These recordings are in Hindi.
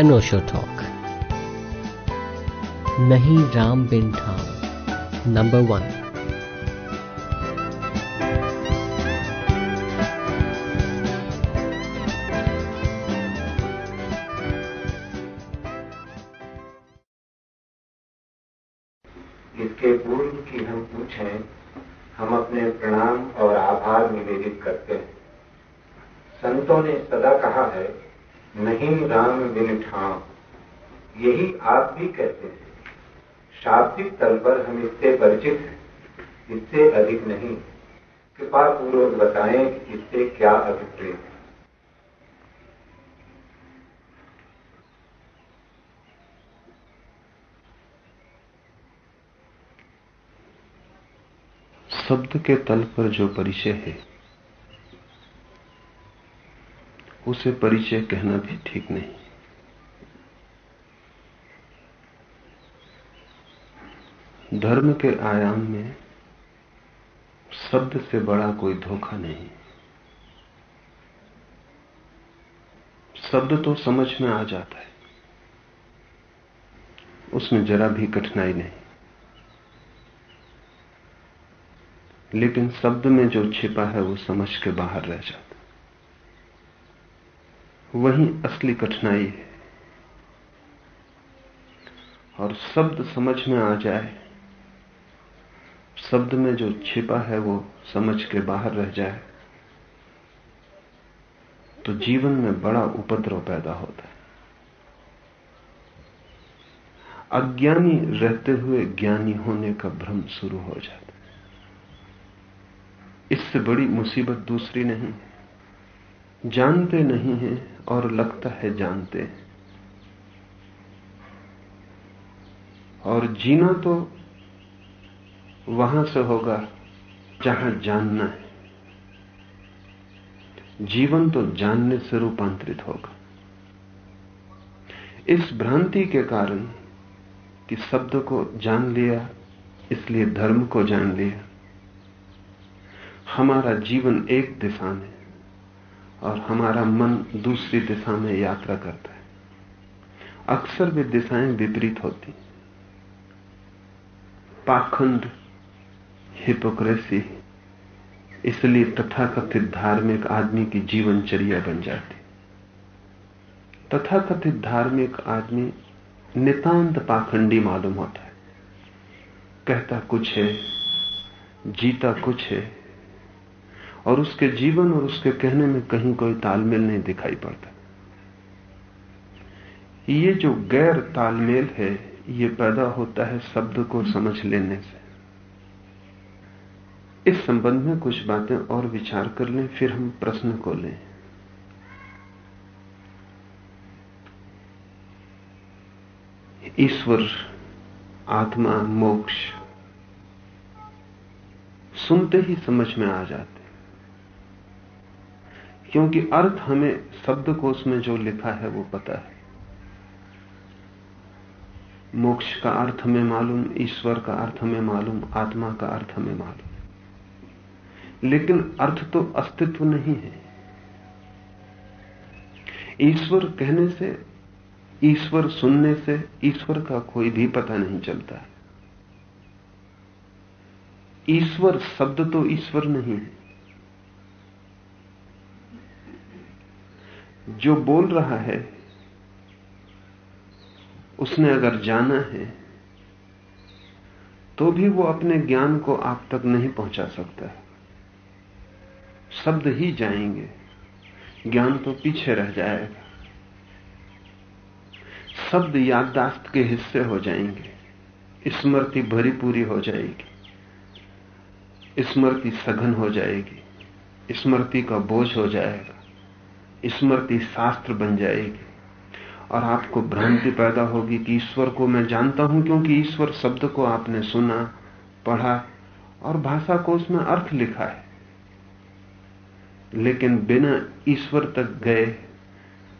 अनोशो टॉक नहीं राम बिन ठाम नंबर वन इसके पूर्व की हम पूछें हम अपने प्रणाम और आभार निवेदित करते हैं। संतों ने सदा कहा है नहीं राम बिन ठाम। यही आप भी कहते हैं। शाब्दिक तल पर हम इससे परिचित हैं, इससे अधिक नहीं। कृपा पूर्वक बताएँ कि इससे क्या अभिप्रेत है। शब्द के तल पर जो परिचय है उसे परिचय कहना भी ठीक नहीं। धर्म के आयाम में शब्द से बड़ा कोई धोखा नहीं। शब्द तो समझ में आ जाता है। उसमें जरा भी कठिनाई नहीं। लेकिन शब्द में जो छिपा है वो समझ के बाहर रह जाता वही असली कठिनाई है। और शब्द समझ में आ जाए, शब्द में जो छिपा है वो समझ के बाहर रह जाए तो जीवन में बड़ा उपद्रव पैदा होता है। अज्ञानी रहते हुए ज्ञानी होने का भ्रम शुरू हो जाता है। इससे बड़ी मुसीबत दूसरी नहीं जानते नहीं हैं और लगता है जानते हैं। और जीना तो वहाँ से होगा जहाँ जानना है। जीवन तो जानने से रूपांतरित होगा। इस भ्रांति के कारण कि शब्द को जान लिया, इसलिए धर्म को जान लिया। हमारा जीवन एक दिशा में और हमारा मन दूसरी दिशा में यात्रा करता है। अक्सर वे दिशाएँ विपरीत होती। पाखंड, हिपोक्रेसी, इसलिए तथाकथित धार्मिक आदमी की जीवनचर्या बन जाती। तथाकथित धार्मिक आदमी नितांत पाखंडी मालूम होता है। कहता कुछ है, जीता कुछ है और उसके जीवन और उसके कहने में कहीं कोई तालमेल नहीं दिखाई पड़ता। ये जो गैर तालमेल है, ये पैदा होता है शब्द को समझ लेने से। इस संबंध में कुछ बातें और विचार कर लें, फिर हम प्रश्न को लें। ईश्वर, आत्मा, मोक्ष, सुनते ही समझ में आ जाते क्योंकि अर्थ हमें शब्दकोश में जो लिखा है वो पता है। मोक्ष का अर्थ हमें मालूम, ईश्वर का अर्थ हमें मालूम, आत्मा का अर्थ हमें मालूम। लेकिन अर्थ तो अस्तित्व नहीं है। ईश्वर कहने से, ईश्वर सुनने से, ईश्वर का कोई भी पता नहीं चलता। ईश्वर शब्द तो ईश्वर नहीं है। जो बोल रहा है, उसने अगर जाना है तो भी वो अपने ज्ञान को आप तक नहीं पहुँचा सकता शब्द ही जाएँगे, ज्ञान तो पीछे रह जाएगा। शब्द याददाश्त के हिस्से हो जाएँगे, स्मृति भरी पूरी हो जाएगी, स्मृति सघन हो जाएगी, स्मृति का बोझ हो जाएगा। स्मृति शास्त्र बन जाएगी। और आपको भ्रांति पैदा होगी कि ईश्वर को मैं जानता हूँ, क्योंकि ईश्वर शब्द को आपने सुना, पढ़ा, और भाषा को उसमें अर्थ लिखा है। लेकिन बिना ईश्वर तक गए,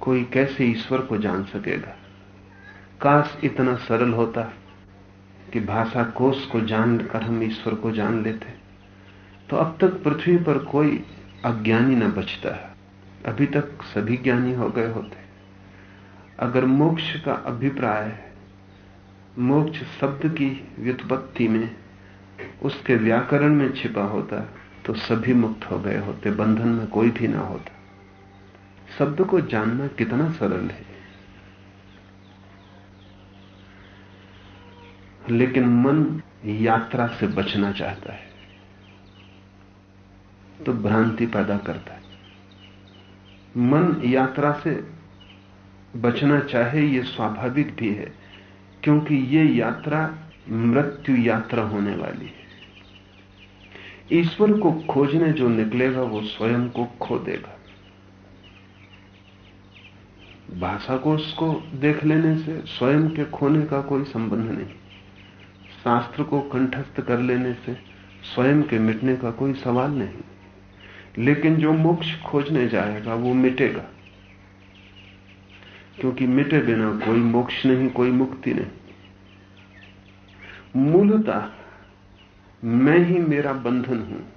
कोई कैसे ईश्वर को जान सकेगा? काश इतना सरल होता कि भाषा कोष को जानकर हम ईश्वर को जान लेते तो अब तक पृथ्वी पर कोई अज्ञानी न बचता है। अभी तक सभी ज्ञानी हो गए होते। अगर मोक्ष का अभिप्राय मोक्ष शब्द की व्युत्पत्ति में उसके व्याकरण में छिपा होता तो सभी मुक्त हो गए होते, बंधन में कोई भी ना होता। शब्द को जानना कितना सरल है। लेकिन मन यात्रा से बचना चाहता है तो भ्रांति पैदा करता है। मन यात्रा से बचना चाहे ये स्वाभाविक भी है, क्योंकि ये यात्रा मृत्यु यात्रा होने वाली है। ईश्वर को खोजने जो निकलेगा, वो स्वयं को खो देगा। भाषा को उसको देख लेने से स्वयं के खोने का कोई संबंध नहीं। शास्त्र को कंठस्थ कर लेने से स्वयं के मिटने का कोई सवाल नहीं। लेकिन जो मोक्ष खोजने जाएगा, वो मिटेगा। क्योंकि मिटे बिना कोई मोक्ष नहीं, कोई मुक्ति नहीं। मूलतः मैं ही मेरा बंधन हूँ।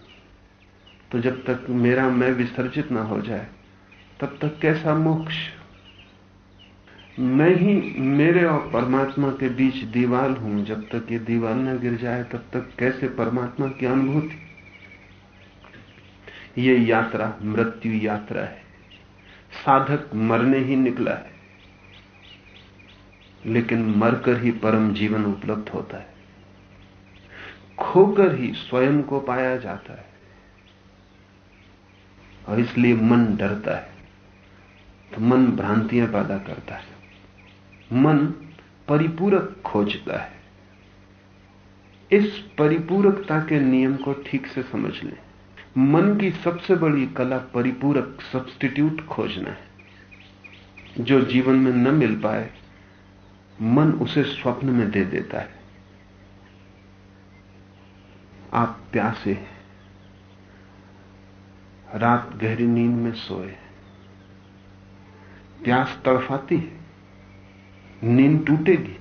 तो जब तक मेरा, मैं विसर्जित ना हो जाए, तब तक कैसा मोक्ष? मैं ही मेरे और परमात्मा के बीच दीवाल हूँ। जब तक ये दीवाल न गिर जाए, तब तक कैसे परमात्मा की अनुभूति? ये यात्रा मृत्यु यात्रा है। साधक मरने ही निकला है, लेकिन मरकर ही परम जीवन उपलब्ध होता है। खोकर ही स्वयं को पाया जाता है, और इसलिए मन डरता है तो मन भ्रांतियाँ पैदा करता है। मन परिपूरक खोजता है। इस परिपूरकता के नियम को ठीक से समझ लें। मन की सबसे बड़ी कला परिपूरक सब्सटीट्यूट खोजना है। जो जीवन में न मिल पाए, मन उसे स्वप्न में दे देता है। आप प्यासे रात गहरी नींद में सोए प्यास तड़फाती है। नींद टूटेगी।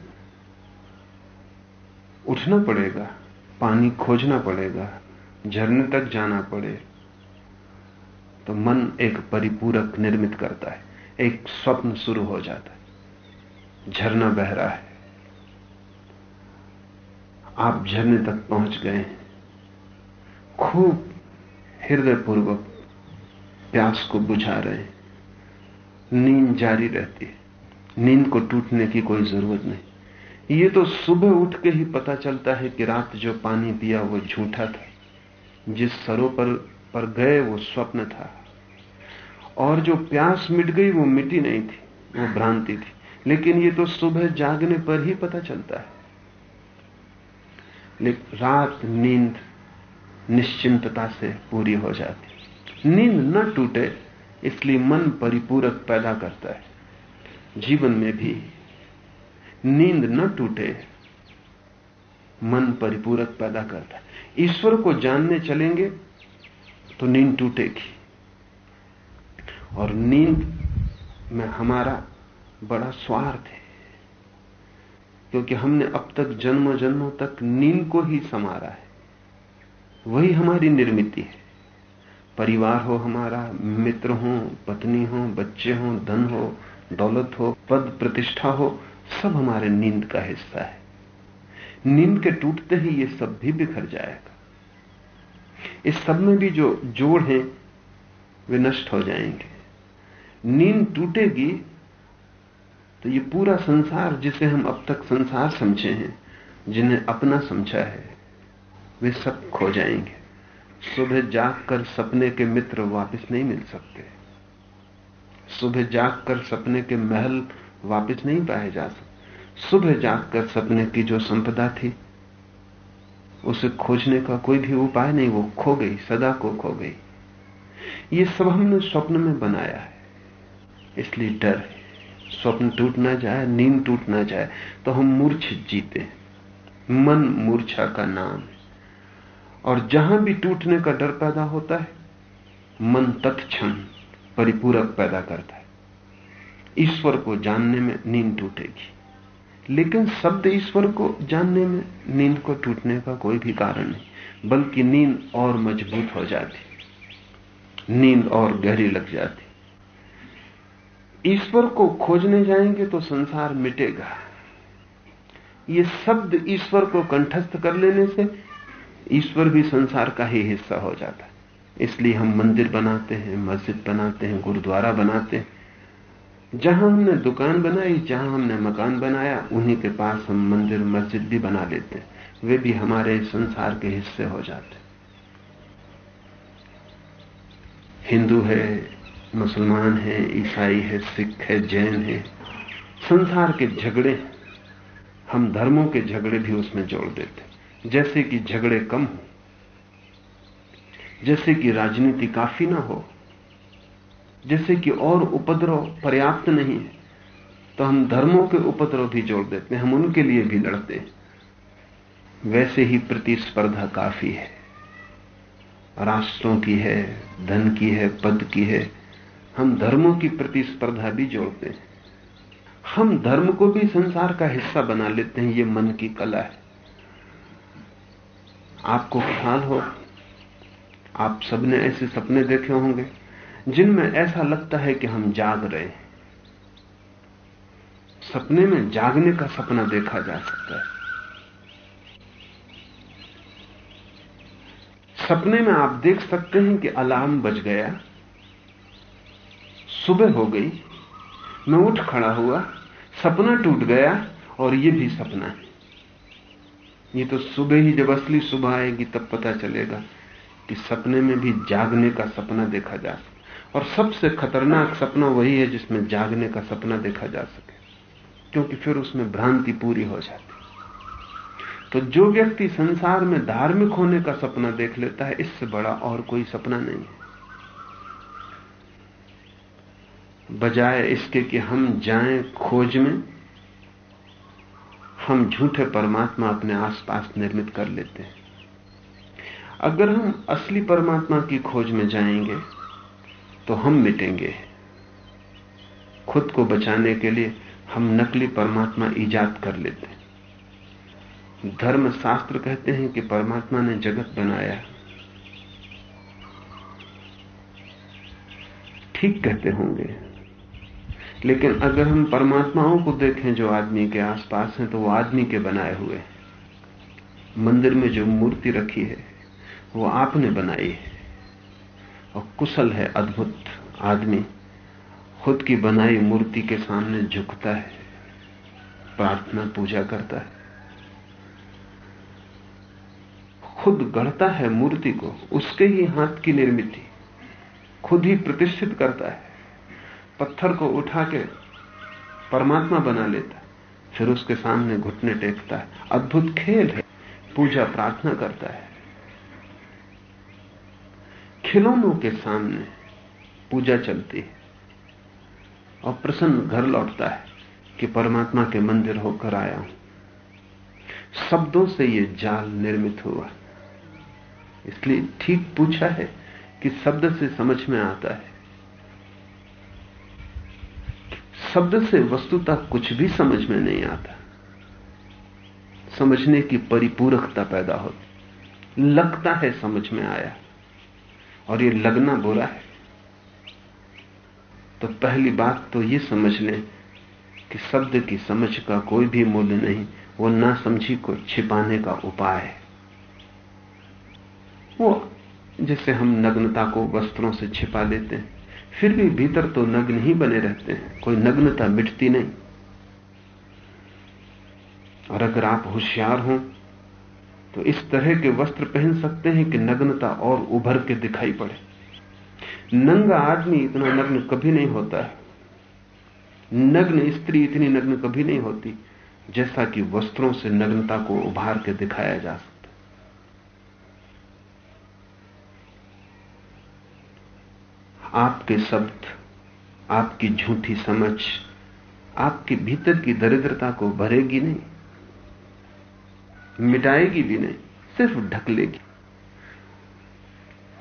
उठना पड़ेगा, पानी खोजना पड़ेगा। झरने तक जाना पड़े तो मन एक परिपूरक निर्मित करता है, एक स्वप्न शुरू हो जाता है। झरना बह रहा है। आप झरने तक पहुँच गए हैं। खूब हृदयपूर्वक प्यास को बुझा रहे हैं। नींद जारी रहती है। नींद को टूटने की कोई ज़रूरत नहीं। ये तो सुबह उठ के ही पता चलता है कि रात जो पानी पिया वो झूठा था। जिस सरोवर पर गए वो स्वप्न था। और जो प्यास मिट गई वो मिटी नहीं थी, वो भ्रांति थी। लेकिन ये तो सुबह जागने पर ही पता चलता है। लेकिन रात नींद निश्चिंतता से पूरी हो जाती। नींद न टूटे, इसलिए मन परिपूरक पैदा करता है। जीवन में भी नींद न टूटे मन परिपूरक पैदा करता है। ईश्वर को जानने चलेंगे तो नींद टूटेगी। और नींद में हमारा बड़ा स्वार्थ है, क्योंकि हमने अब तक जन्म जन्मों तक नींद को ही संवारा है। वही हमारी निर्मित है। परिवार हो हमारा, मित्र हो, पत्नी हो, बच्चे हो, धन हो, दौलत हो, पद प्रतिष्ठा हो, सब हमारे नींद का हिस्सा है। नींद के टूटते ही ये सब भी बिखर जाएगा। इस सब में भी जो जोड़ हैं, वे नष्ट हो जाएँगे। नींद टूटेगी तो ये पूरा संसार जिसे हम अब तक संसार समझे हैं, जिन्हें अपना समझा है, वे सब खो जाएँगे। सुबह जाग कर सपने के मित्र वापस नहीं मिल सकते। सुबह जागकर सपने के महल वापस नहीं पाए जा सकते। सुबह जागकर सपने की जो संपदा थी, उसे खोजने का कोई भी उपाय नहीं, वो खो गई, सदा को खो गई। ये सब हमने स्वप्न में बनाया है। इसलिए डर है। स्वप्न टूट ना जाए, नींद टूट ना जाए तो हम मूर्छित जीते मन मूर्छा का नाम है। और जहाँ भी टूटने का डर पैदा होता है, मन तत्क्षण परिपूरक पैदा करता है। ईश्वर को जानने में नींद टूटेगी। लेकिन शब्द ईश्वर को जानने में नींद को टूटने का कोई भी कारण नहीं, बल्कि नींद और मज़बूत हो जाती नींद और गहरी लग जाती ईश्वर को खोजने जाएँगे तो संसार मिटेगा। ये शब्द ईश्वर को कंठस्थ कर लेने से ईश्वर भी संसार का ही हिस्सा हो जाता है। इसलिए हम मंदिर बनाते हैं, मस्जिद बनाते हैं, गुरुद्वारा बनाते हैं। जहाँ हमने दुकान बनाई, जहाँ हमने मकान बनाया, उन्हीं के पास हम मंदिर, मस्जिद भी बना लेते हैं। वे भी हमारे संसार के हिस्से हो जाते हिंदू है, मुसलमान है, ईसाई है, सिख है, जैन है, संसार के झगड़े, हम धर्मों के झगड़े भी उसमें जोड़ देते जैसे कि झगड़े कम हो, जैसे कि राजनीति काफ़ी ना हो जैसे कि और उपद्रव पर्याप्त नहीं है तो हम धर्मों के उपद्रव भी जोड़ देते हैं, हम उनके लिए भी लड़ते हैं। वैसे ही प्रतिस्पर्धा काफ़ी है। राष्ट्रों की है, धन की है, पद की है, हम धर्मों की प्रतिस्पर्धा भी जोड़ते हैं। हम धर्म को भी संसार का हिस्सा बना लेते हैं, ये मन की कला है। आपको ख्याल हो? आप सबने ऐसे सपने देखे होंगे। जिनमें ऐसा लगता है कि हम जाग रहे हैं। सपने में जागने का सपना देखा जा सकता है। सपने में आप देख सकते हैं कि अलार्म बज गया। सुबह हो गई। मैं उठ खड़ा हुआ। सपना टूट गया और यह भी सपना है। ये तो सुबह ही जब असली सुबह आएगी तब पता चलेगा कि सपने में भी जागने का सपना देखा जा सके और सबसे खतरनाक सपना वही है जिसमें जागने का सपना देखा जा सके, क्योंकि फिर उसमें भ्रांति पूरी हो जाती। तो जो व्यक्ति संसार में धार्मिक होने का सपना देख लेता है, इससे बड़ा और कोई सपना नहीं है। बजाय इसके कि हम जाएँ खोज में, हम झूठे परमात्मा अपने आसपास निर्मित कर लेते हैं। अगर हम असली परमात्मा की खोज में जाएँगे तो हम मिटेंगे। खुद को बचाने के लिए हम नकली परमात्मा ईजाद कर लेते हैं। धर्म शास्त्र कहते हैं कि परमात्मा ने जगत बनाया। ठीक कहते होंगे। लेकिन अगर हम परमात्माओं को देखें जो आदमी के आसपास हैं तो वो आदमी के बनाए हुए मंदिर में जो मूर्ति रखी है, वो आपने बनाई है। और कुशल है अद्भुत आदमी। खुद की बनाई मूर्ति के सामने झुकता है, प्रार्थना पूजा करता है। खुद गढ़ता है मूर्ति को, उसके ही हाथ की निर्मित। खुद ही प्रतिष्ठित करता है, पत्थर को उठा के परमात्मा बना लेता फिर उसके सामने घुटने टेकता है। अद्भुत खेल है, पूजा प्रार्थना करता है। खिलौनों के सामने पूजा चलती है। और प्रसन्न घर लौटता है कि परमात्मा के मंदिर होकर आया हूँ। शब्दों से यह जाल निर्मित हुआ। इसलिए ठीक पूछा है कि शब्द से समझ में आता है। शब्द से वस्तुता कुछ भी समझ में नहीं आता। समझने की परिपूरकता पैदा होती। लगता है समझ में आया। और ये लगना बुरा है। तो पहली बात तो ये समझ लें कि शब्द की समझ का कोई भी मूल्य नहीं, वो ना समझी को छिपाने का उपाय है। वो जैसे हम नग्नता को वस्त्रों से छिपा लेते हैं, फिर भी भीतर तो नग्न ही बने रहते हैं, कोई नग्नता मिटती नहीं। और अगर आप होशियार हों तो इस तरह के वस्त्र पहन सकते हैं कि नग्नता और उभर के दिखाई पड़े। नंगा आदमी इतना नग्न कभी नहीं होता है। नग्न स्त्री इतनी नग्न कभी नहीं होती, जैसा कि वस्त्रों से नग्नता को उभार के दिखाया जा सकता आपके शब्द, आपकी झूठी समझ, आपके भीतर की दरिद्रता को भरेगी नहीं। मिटाएगी भी नहीं, सिर्फ़ ढक लेगी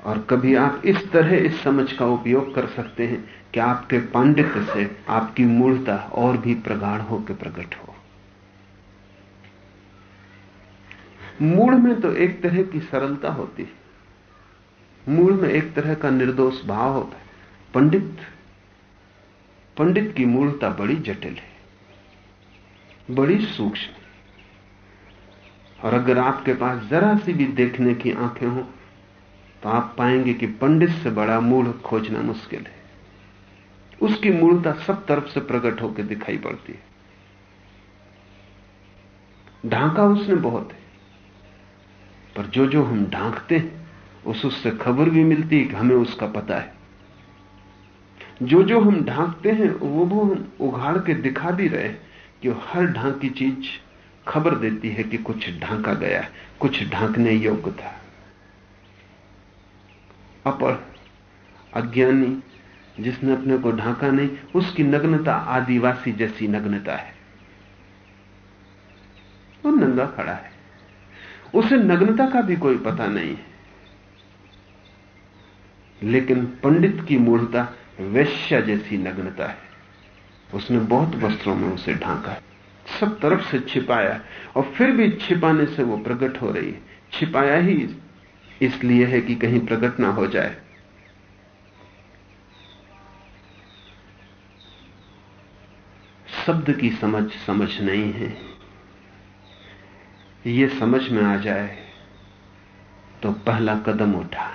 और कभी आप इस तरह, इस समझ का उपयोग कर सकते हैं कि आपके पांडित्य से आपकी मूर्ता और भी प्रगाढ़ होकर प्रकट हो। मूल में तो एक तरह की सरलता होती है। मूल में एक तरह का निर्दोष भाव होता है। पंडित पंडित की मूलता बड़ी जटिल है, बड़ी सूक्ष्म। और अगर आपके पास जरा सी भी देखने की आँखें हो तो आप पाएँगे कि पंडित से बड़ा मूल खोजना मुश्किल है। उसकी मूलता सब तरफ़ से प्रकट होकर दिखाई पड़ती है। ढांका उसने बहुत है, पर जो जो हम ढांकते हैं, उस उससे खबर भी मिलती है कि हमें उसका पता है। जो जो हम ढांकते हैं, वो वो हम उघाड़ के दिखा भी रहे कि हर ढांकी चीज़ खबर देती है कि कुछ ढांका गया है कुछ ढांकने योग्य था। अपढ़ अज्ञानी जिसने अपने को ढांका नहीं, उसकी नग्नता आदिवासी जैसी नग्नता है। वो नंगा खड़ा है। उसे नग्नता का भी कोई पता नहीं है। लेकिन पंडित की मूर्ता वैश्या जैसी नग्नता है। उसने बहुत वस्त्रों में उसे ढांका है। सब तरफ़ से छिपाया और फिर भी छिपाने से वो प्रकट हो रही है। छिपाया ही इसलिए है कि कहीं प्रकट ना हो जाए। शब्द की समझ समझ नहीं है। ये समझ में आ जाए तो पहला कदम उठा।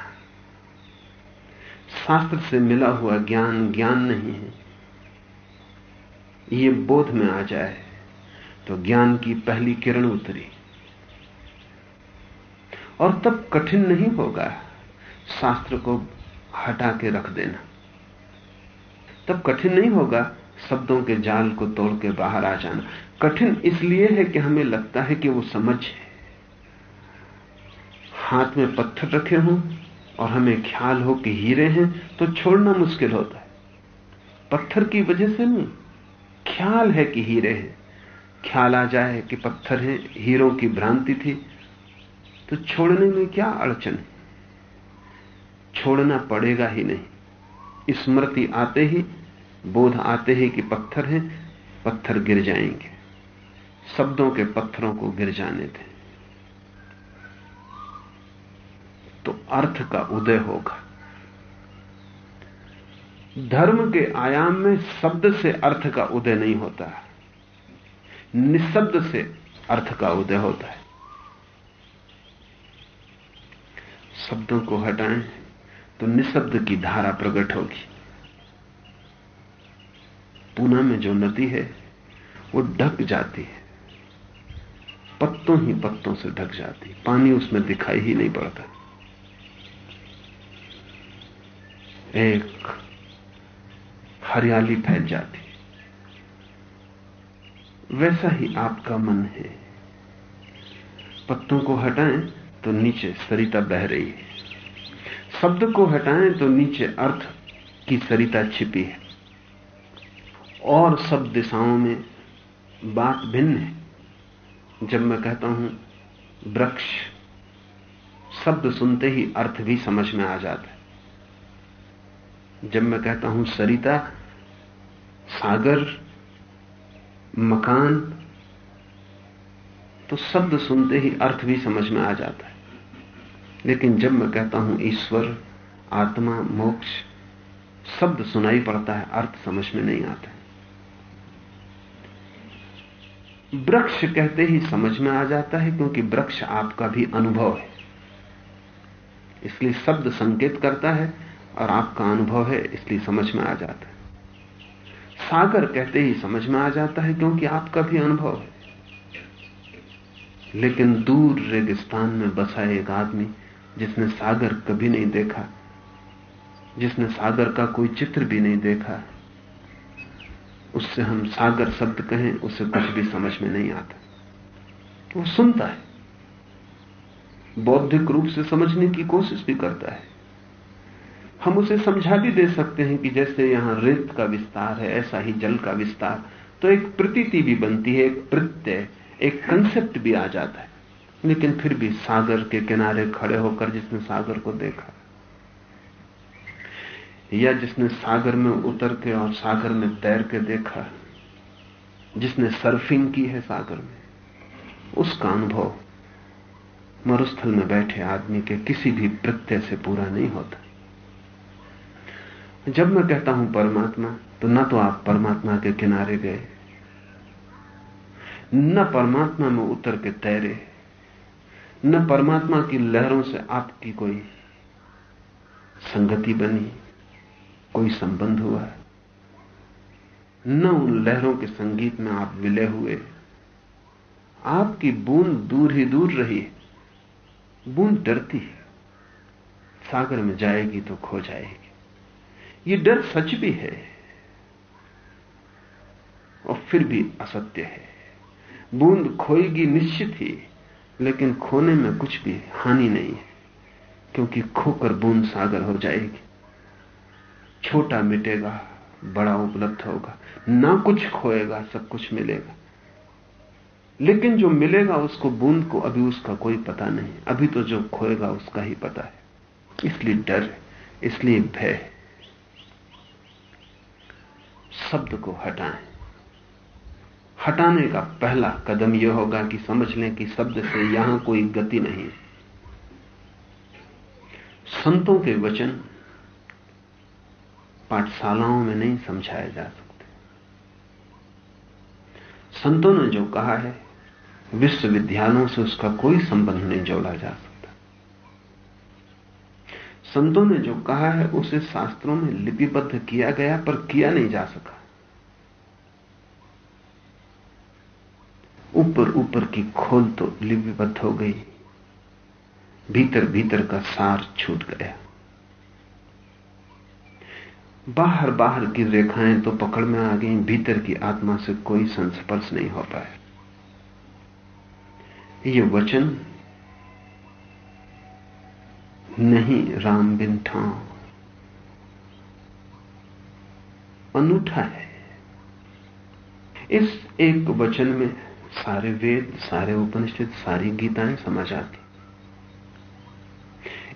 शास्त्र से मिला हुआ ज्ञान ज्ञान नहीं है। ये बोध में आ जाए। तो ज्ञान की पहली किरण उतरी। और तब कठिन नहीं होगा शास्त्र को हटा के रख देना। तब कठिन नहीं होगा शब्दों के जाल को तोड़ के बाहर आ जाना। कठिन इसलिए है कि हमें लगता है कि वो समझ है। हाथ में पत्थर रखे हों और हमें ख्याल हो कि हीरे हैं तो छोड़ना मुश्किल होता है। पत्थर की वजह से नहीं, ख्याल है कि हीरे हैं। ख्याल आ जाए कि पत्थर हैं, हीरों की भ्रांति थी तो छोड़ने में क्या अड़चन है? छोड़ना पड़ेगा ही नहीं। स्मृति आते ही, बोध आते ही कि पत्थर हैं, पत्थर गिर जाएँगे। शब्दों के पत्थरों को गिर जाने दें। तो अर्थ का उदय होगा। धर्म के आयाम में शब्द से अर्थ का उदय नहीं होता। निशब्द से अर्थ का उदय होता है। शब्दों को हटाएँ तो निशब्द की धारा प्रकट होगी। पूना में जो नदी है, वो ढक जाती है। पत्तों ही पत्तों से ढक जाती है। पानी उसमें दिखाई ही नहीं पड़ता। एक हरियाली फैल जाती। वैसा ही आपका मन है। पत्तों को हटाएँ तो नीचे सरिता बह रही है। शब्द को हटाएँ तो नीचे अर्थ की सरिता छिपी है। और सब दिशाओं में बात भिन्न है। जब मैं कहता हूँ, वृक्ष, शब्द सुनते ही अर्थ भी समझ में आ जाता है। जब मैं कहता हूँ, सरिता, सागर मकान तो शब्द सुनते ही अर्थ भी समझ में आ जाता है। लेकिन जब मैं कहता हूँ ईश्वर, आत्मा, मोक्ष, शब्द सुनाई पड़ता है, अर्थ समझ में नहीं आता है। वृक्ष कहते ही समझ में आ जाता है, क्योंकि वृक्ष आपका भी अनुभव है। इसलिए शब्द संकेत करता है और आपका अनुभव है, इसलिए समझ में आ जाता है। सागर कहते ही समझ में आ जाता है क्योंकि आपका भी अनुभव है। लेकिन दूर रेगिस्तान में बसा एक आदमी जिसने सागर कभी नहीं देखा, जिसने सागर का कोई चित्र भी नहीं देखा, उससे हम सागर शब्द कहें, उसे कुछ भी समझ में नहीं आता। वो सुनता है, बौद्धिक रूप से समझने की कोशिश भी करता है। हम उसे समझा भी दे सकते हैं कि जैसे यहाँ रेत का विस्तार है, ऐसा ही जल का विस्तार। तो एक प्रतीति भी बनती है, एक प्रत्यय, एक कंसेप्ट भी आ जाता है। लेकिन फिर भी सागर के किनारे खड़े होकर जिसने सागर को देखा, या जिसने सागर में उतर के और सागर में तैर के देखा, जिसने सर्फिंग की है सागर में, उसका अनुभव मरुस्थल में बैठे आदमी के किसी भी प्रत्यय से पूरा नहीं होता। जब मैं कहता हूँ परमात्मा तो न तो आप परमात्मा के किनारे गए, न परमात्मा में उतर के तैरे, न परमात्मा की लहरों से आपकी कोई संगति बनी, कोई संबंध हुआ, न उन लहरों के संगीत में आप विलय हुए। आपकी बूंद दूर ही दूर रही, बूंद डरती, सागर में जाएगी तो खो जाएगी। ये डर सच भी है और फिर भी असत्य है। बूंद खोएगी निश्चित ही, लेकिन खोने में कुछ भी हानि नहीं है, क्योंकि खोकर बूंद सागर हो जाएगी। छोटा मिटेगा, बड़ा उपलब्ध होगा। ना कुछ खोएगा, सब कुछ मिलेगा। लेकिन जो मिलेगा उसको बूंद को, अभी उसका कोई पता नहीं। अभी तो जो खोएगा उसका ही पता है। इसलिए डर इसलिए भय शब्द को हटाएँ। हटाने का पहला कदम यह होगा कि समझ लें कि शब्द से यहाँ कोई गति नहीं संतों के वचन पाठशालाओं में नहीं समझाए जा सकते। संतों ने जो कहा है, विश्वविद्यालयों से उसका कोई संबंध नहीं जोड़ा जा संतों ने जो कहा है, उसे शास्त्रों में लिपिबद्ध किया गया, पर किया नहीं जा सका। ऊपर ऊपर की खोल तो लिपिबद्ध हो गई। भीतर भीतर का सार छूट गया। बाहर बाहर की रेखाएँ तो पकड़ में आ गई, भीतर की आत्मा से कोई संस्पर्श नहीं हो पाया। ये वचन नहीं राम बिन ठाव अनूठा है। इस एक वचन में सारे वेद, सारे उपनिषद, सारी गीताएँ समझ आती।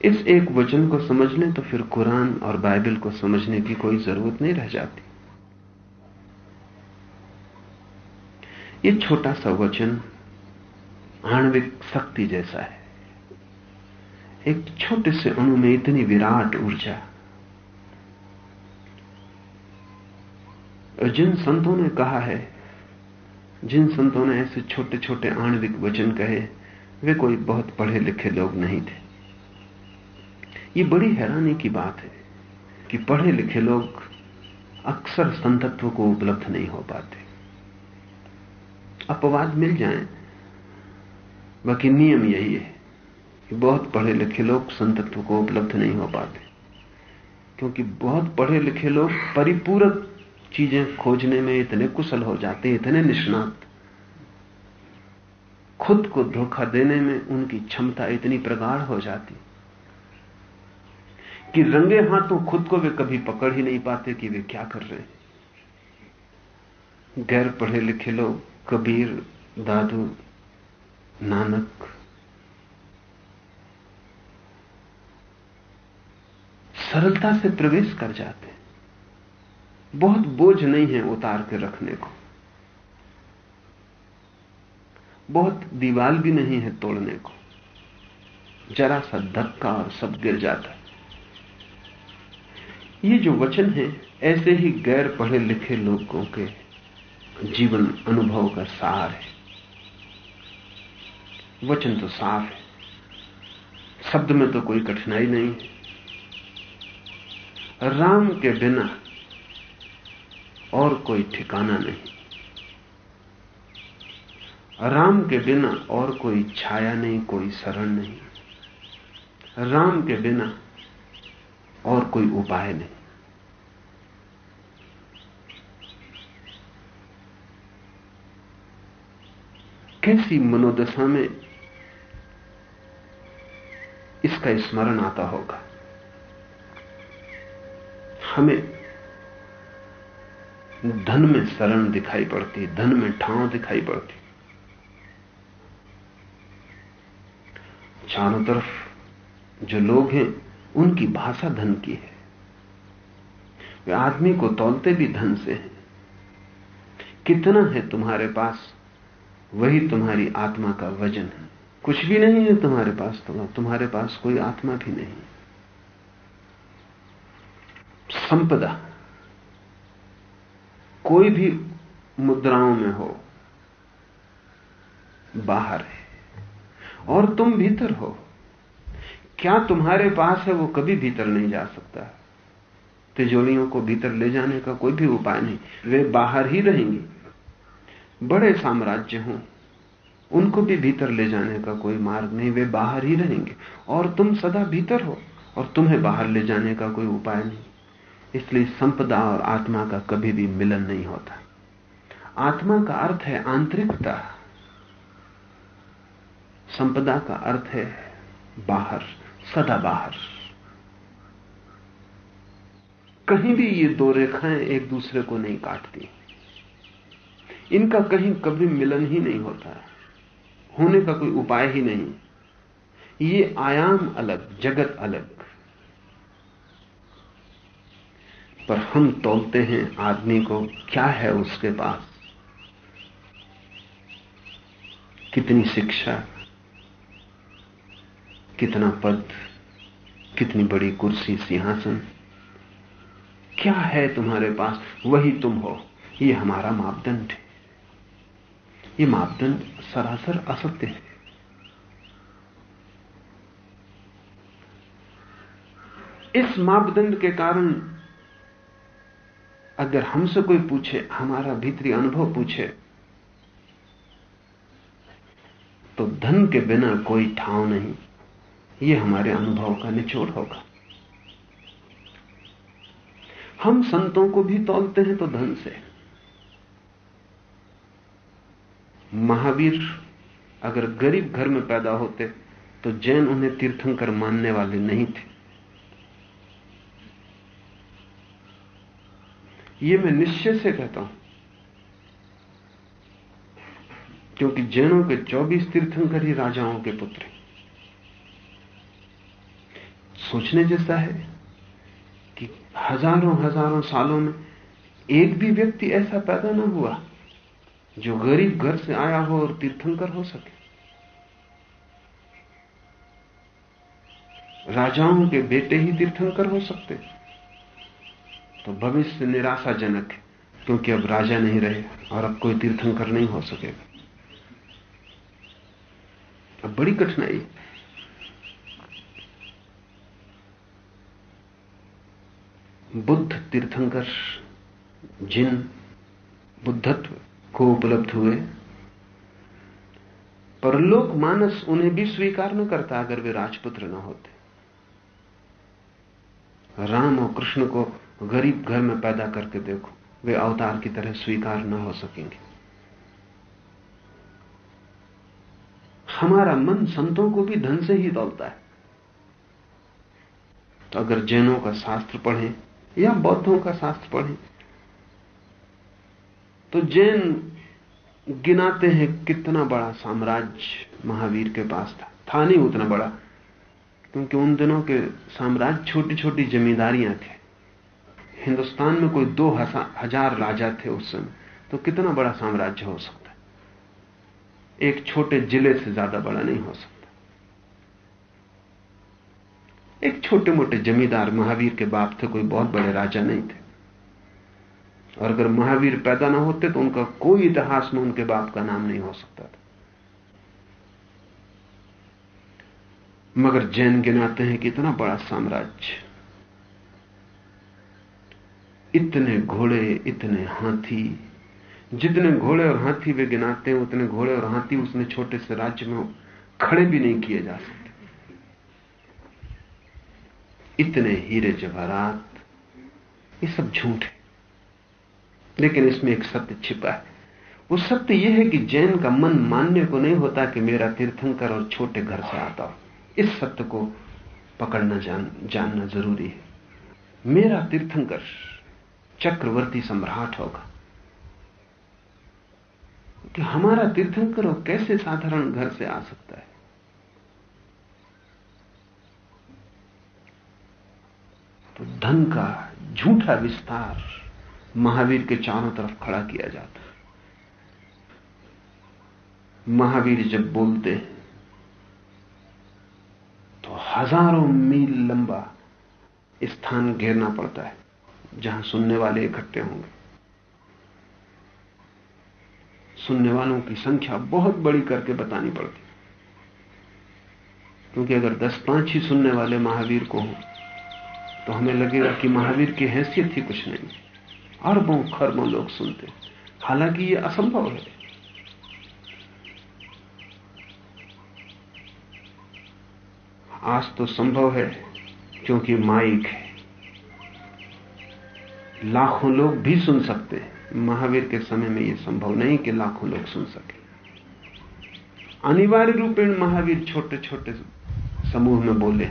इस एक वचन को समझ लें तो फिर कुरान और बाइबल को समझने की कोई ज़रूरत नहीं रह जाती। ये छोटा सा वचन आणविक शक्ति जैसा है। एक छोटे से अणु में इतनी विराट ऊर्जा। और जिन संतों ने कहा है, जिन संतों ने ऐसे छोटे छोटे आणविक वचन कहे, वे कोई बहुत पढ़े लिखे लोग नहीं थे। ये बड़ी हैरानी की बात है कि पढ़े लिखे लोग अक्सर संतत्व को उपलब्ध नहीं हो पाते। अपवाद मिल जाएँ, बाकी नियम यही है। बहुत पढ़े लिखे लोग संतत्व को उपलब्ध नहीं हो पाते। क्योंकि बहुत पढ़े लिखे लोग परिपूरक चीज़ें खोजने में इतने कुशल हो जाते इतने निष्णात। खुद को धोखा देने में उनकी क्षमता इतनी प्रगाढ़ हो जाती कि रंगे हाथों खुद को वे कभी पकड़ ही नहीं पाते कि वे क्या कर रहे हैं। गैर पढ़े लिखे लोग, कबीर, दादू, नानक सरलता से प्रवेश कर जाते बहुत बोझ नहीं है उतार के रखने को। बहुत दीवाल भी नहीं है तोड़ने को। जरा सा धक्का और सब गिर जाता है। ये जो वचन है, ऐसे ही गैर पढ़े लिखे लोगों के जीवन अनुभव का सार है। वचन तो साफ़ है। शब्द में तो कोई कठिनाई नहीं है। राम के बिना और कोई ठिकाना नहीं। राम के बिना और कोई छाया नहीं, कोई शरण नहीं। राम के बिना और कोई उपाय नहीं। कैसी मनोदशा में इसका स्मरण आता होगा? हमें धन में शरण दिखाई पड़ती, धन में ठाव दिखाई पड़ती। चारों तरफ़ जो लोग हैं, उनकी भाषा धन की है। वे आदमी को तोलते भी धन से हैं। कितना है तुम्हारे पास, वही तुम्हारी आत्मा का वज़न है। कुछ भी नहीं है तुम्हारे पास तुम्हारे पास कोई आत्मा भी नहीं। संपदा। कोई भी मुद्राओं में हो, बाहर है, और तुम भीतर हो, क्या तुम्हारे पास है वो कभी भीतर नहीं जा सकता? तिजोरियों को भीतर ले जाने का कोई भी उपाय नहीं, वे बाहर ही रहेंगी। बड़े साम्राज्य हों, उनको भी भीतर ले जाने का कोई मार्ग नहीं, वे बाहर ही रहेंगे, और तुम सदा भीतर हो, और तुम्हें बाहर ले जाने का कोई उपाय नहीं। इसलिए संपदा और आत्मा का कभी भी मिलन नहीं होता। आत्मा का अर्थ है आंतरिकता। संपदा का अर्थ है बाहर, सदा बाहर। कहीं भी ये दो रेखाएँ एक दूसरे को नहीं काटती। इनका कहीं कभी मिलन ही नहीं होता। होने का कोई उपाय ही नहीं। ये आयाम अलग, जगत अलग। पर हम तोलते हैं आदमी को, क्या है उसके पास? कितनी शिक्षा, कितना पद, कितनी बड़ी कुर्सी, सिंहासन, क्या है तुम्हारे पास? वही तुम हो। ये हमारा मापदंड है। ये मापदंड सरासर असत्य है। इस मापदंड के कारण अगर हमसे कोई पूछे, हमारा भीतरी अनुभव पूछे तो धन के बिना कोई ठाव नहीं। ये हमारे अनुभव का निचोड़ होगा। हम संतों को भी तोलते हैं तो धन से। महावीर अगर गरीब घर में पैदा होते तो जैन उन्हें तीर्थंकर मानने वाले नहीं थे। ये मैं निश्चय से कहता हूँ। क्योंकि जैनों के 24 तीर्थंकर ही राजाओं के पुत्र हैं। सोचने जैसा है कि हज़ारों हज़ारों सालों में एक भी व्यक्ति ऐसा पैदा ना हुआ जो गरीब घर से आया हो और तीर्थंकर हो सके। राजाओं के बेटे ही तीर्थंकर हो सकते तो भविष्य निराशाजनक है, क्योंकि अब राजा नहीं रहे और अब कोई तीर्थंकर नहीं हो सकेगा। अब बड़ी कठिनाई। बुद्ध तीर्थंकर, जिन बुद्धत्व को उपलब्ध हुए पर लोक मानस उन्हें भी स्वीकार न करता अगर वे राजपुत्र न होते। राम और कृष्ण को गरीब घर में पैदा करके देखो, वे अवतार की तरह स्वीकार न हो सकेंगे। हमारा मन संतों को भी धन से ही दौलता है। तो अगर जैनों का शास्त्र पढ़ें, या बौद्धों का शास्त्र पढ़ें तो जैन गिनाते हैं कितना बड़ा साम्राज्य महावीर के पास था। था नहीं उतना बड़ा, क्योंकि उन दिनों के साम्राज्य छोटी छोटी जमींदारियाँ थे। हिंदुस्तान में कोई दो हज़ार राजा थे उस समय तो कितना बड़ा साम्राज्य हो सकता है? एक छोटे ज़िले से ज़्यादा बड़ा नहीं हो सकता। एक छोटे मोटे जमींदार महावीर के बाप थे, कोई बहुत बड़े राजा नहीं थे। और अगर महावीर पैदा ना होते तो उनका कोई इतिहास में उनके बाप का नाम नहीं हो सकता था। मगर जैन गिनाते हैं कि इतना बड़ा साम्राज्य इतने घोड़े, इतने हाथी। जितने घोड़े और हाथी वे गिनाते हैं, उतने घोड़े और हाथी उसने छोटे से राज्य में खड़े भी नहीं किए जा सकते। इतने हीरे जवाहरात, ये सब झूठ है। लेकिन इसमें एक सत्य छिपा है। वो सत्य यह है कि जैन का मन मानने को नहीं होता कि मेरा तीर्थंकर और छोटे घर से आता हो। इस सत्य को पकड़ना जान, जानना ज़रूरी है। मेरा तीर्थंकर चक्रवर्ती सम्राट होगा। कि हमारा तीर्थंकर कैसे साधारण घर से आ सकता है? तो धन का झूठा विस्तार महावीर के चारों तरफ़ खड़ा किया जाता महावीर जब बोलते तो हज़ारों मील लंबा स्थान घेरना पड़ता है। जहाँ सुनने वाले इकट्ठे होंगे। सुनने वालों की संख्या बहुत बड़ी करके बतानी पड़ती। क्योंकि अगर दस पाँच ही सुनने वाले महावीर को हो तो हमें लगेगा कि महावीर की हैसियत ही कुछ नहीं। अरबों खरबों लोग सुनते हालाँकि यह असंभव है। आज तो संभव है, क्योंकि माइक है। लाखों लोग भी सुन सकते हैं। महावीर के समय में यह संभव नहीं कि लाखों लोग सुन सके। अनिवार्य रूपेण महावीर छोटे छोटे समूह में बोले।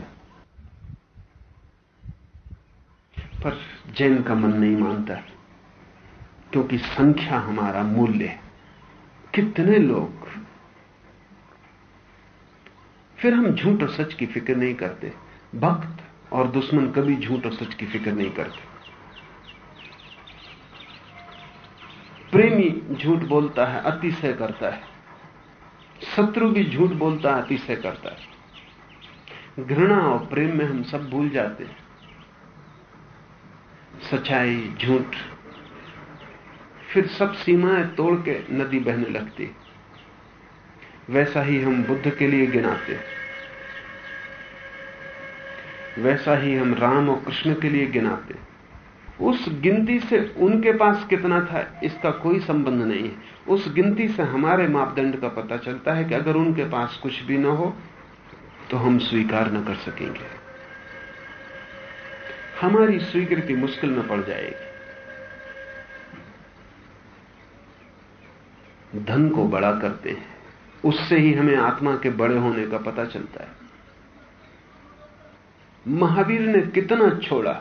पर जैन का मन नहीं मानता, क्योंकि संख्या हमारा मूल्य है। कितने लोग? फिर हम झूठ और सच की फ़िक्र नहीं करते। भक्त और दुश्मन कभी झूठ और सच की फ़िक्र नहीं करते। प्रेमी झूठ बोलता है, अतिशय करता है। शत्रु भी झूठ बोलता है, अतिशय करता है। घृणा और प्रेम में हम सब भूल जाते हैं। सच्चाई, झूठ, फिर सब सीमाएँ तोड़ के नदी बहने लगती वैसा ही हम बुद्ध के लिए गिनाते वैसा ही हम राम और कृष्ण के लिए गिनाते उस गिनती से उनके पास कितना था, इसका कोई संबंध नहीं है। उस गिनती से हमारे मापदंड का पता चलता है कि अगर उनके पास कुछ भी ना हो तो हम स्वीकार न कर सकेंगे। हमारी स्वीकृति मुश्किल में पड़ जाएगी। धन को बड़ा करते हैं। उससे ही हमें आत्मा के बड़े होने का पता चलता है। महावीर ने कितना छोड़ा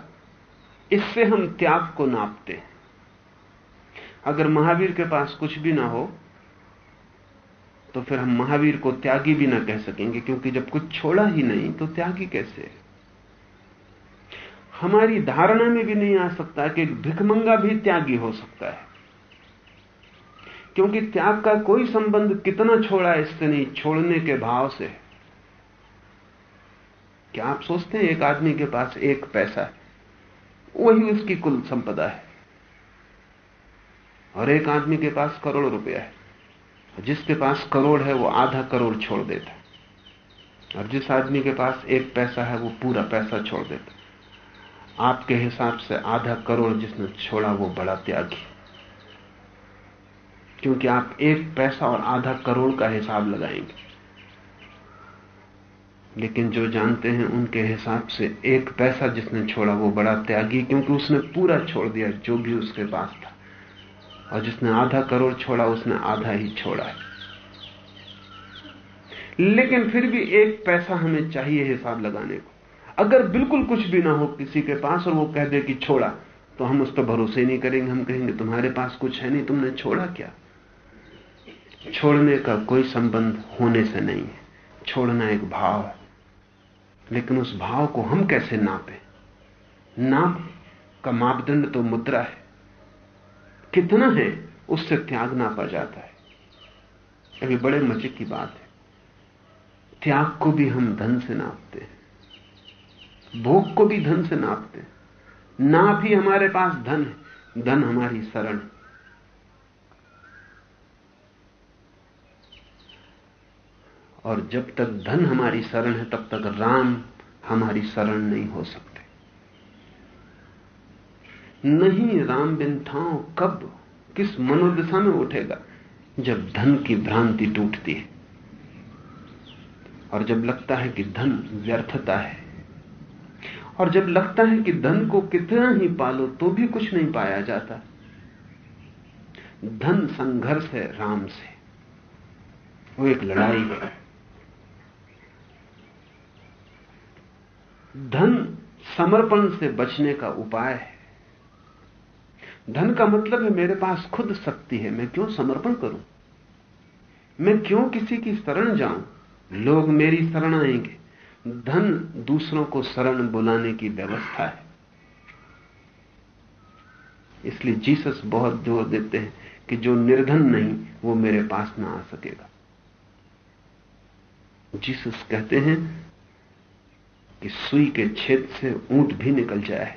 इससे हम त्याग को नापते हैं। अगर महावीर के पास कुछ भी ना हो तो फिर हम महावीर को त्यागी भी ना कह सकेंगे, क्योंकि जब कुछ छोड़ा ही नहीं तो त्यागी कैसे हमारी धारणा में भी नहीं आ सकता कि भिखमंगा भी त्यागी हो सकता है। क्योंकि त्याग का कोई संबंध कितना छोड़ा इससे नहीं, छोड़ने के भाव से क्या आप सोचते हैं एक आदमी के पास एक पैसा है? वही उसकी कुल संपदा है। और एक आदमी के पास करोड़ रुपया है। जिसके पास करोड़ है, वो आधा करोड़ छोड़ देता है। और जिस आदमी के पास एक पैसा है, वो पूरा पैसा छोड़ देता आपके हिसाब से आधा करोड़ जिसने छोड़ा, वो बड़ा त्यागी। क्योंकि आप एक पैसा और आधा करोड़ का हिसाब लगाएँगे। लेकिन जो जानते हैं उनके हिसाब से एक पैसा जिसने छोड़ा वो बड़ा त्यागी, क्योंकि उसने पूरा छोड़ दिया जो भी उसके पास था। और जिसने आधा करोड़ छोड़ा, उसने आधा ही छोड़ा है। लेकिन फिर भी एक पैसा हमें चाहिए हिसाब लगाने को। अगर बिल्कुल कुछ भी ना हो किसी के पास और वो कह दे कि छोड़ा तो हम उस पर भरोसे नहीं करेंगे। हम कहेंगे, तुम्हारे पास कुछ है नहीं, तुमने छोड़ा क्या? छोड़ने का कोई संबंध होने से नहीं है। छोड़ना एक भाव है। लेकिन उस भाव को हम कैसे नापें? नाप का मापदंड तो मुद्रा है। कितना है, उससे त्याग नापा जाता है। अभी बड़े मज़े की बात है। त्याग को भी हम धन से नापते हैं। भोग को भी धन से नापते हैं। नाप ही हमारे पास धन है। धन हमारी शरण और जब तक धन हमारी शरण है, तब तक राम हमारी शरण नहीं हो सकते। नहीं राम बिन ठाव कब, किस मनोदशा में उठेगा? जब धन की भ्रांति टूटती है। और जब लगता है कि धन व्यर्थता है, और जब लगता है कि धन को कितना ही पालो तो भी कुछ नहीं पाया जाता। धन संघर्ष है राम से। वो एक लड़ाई है। धन समर्पण से बचने का उपाय है। धन का मतलब है मेरे पास खुद शक्ति है, मैं क्यों समर्पण करूँ? मैं क्यों किसी की शरण जाऊँ? लोग मेरी शरण आएँगे। धन दूसरों को शरण बुलाने की व्यवस्था है। इसलिए जीसस बहुत ज़ोर देते हैं कि जो निर्धन नहीं, वो मेरे पास ना आ सकेगा। जीसस कहते हैं कि सुई के छेद से ऊँट भी निकल जाए।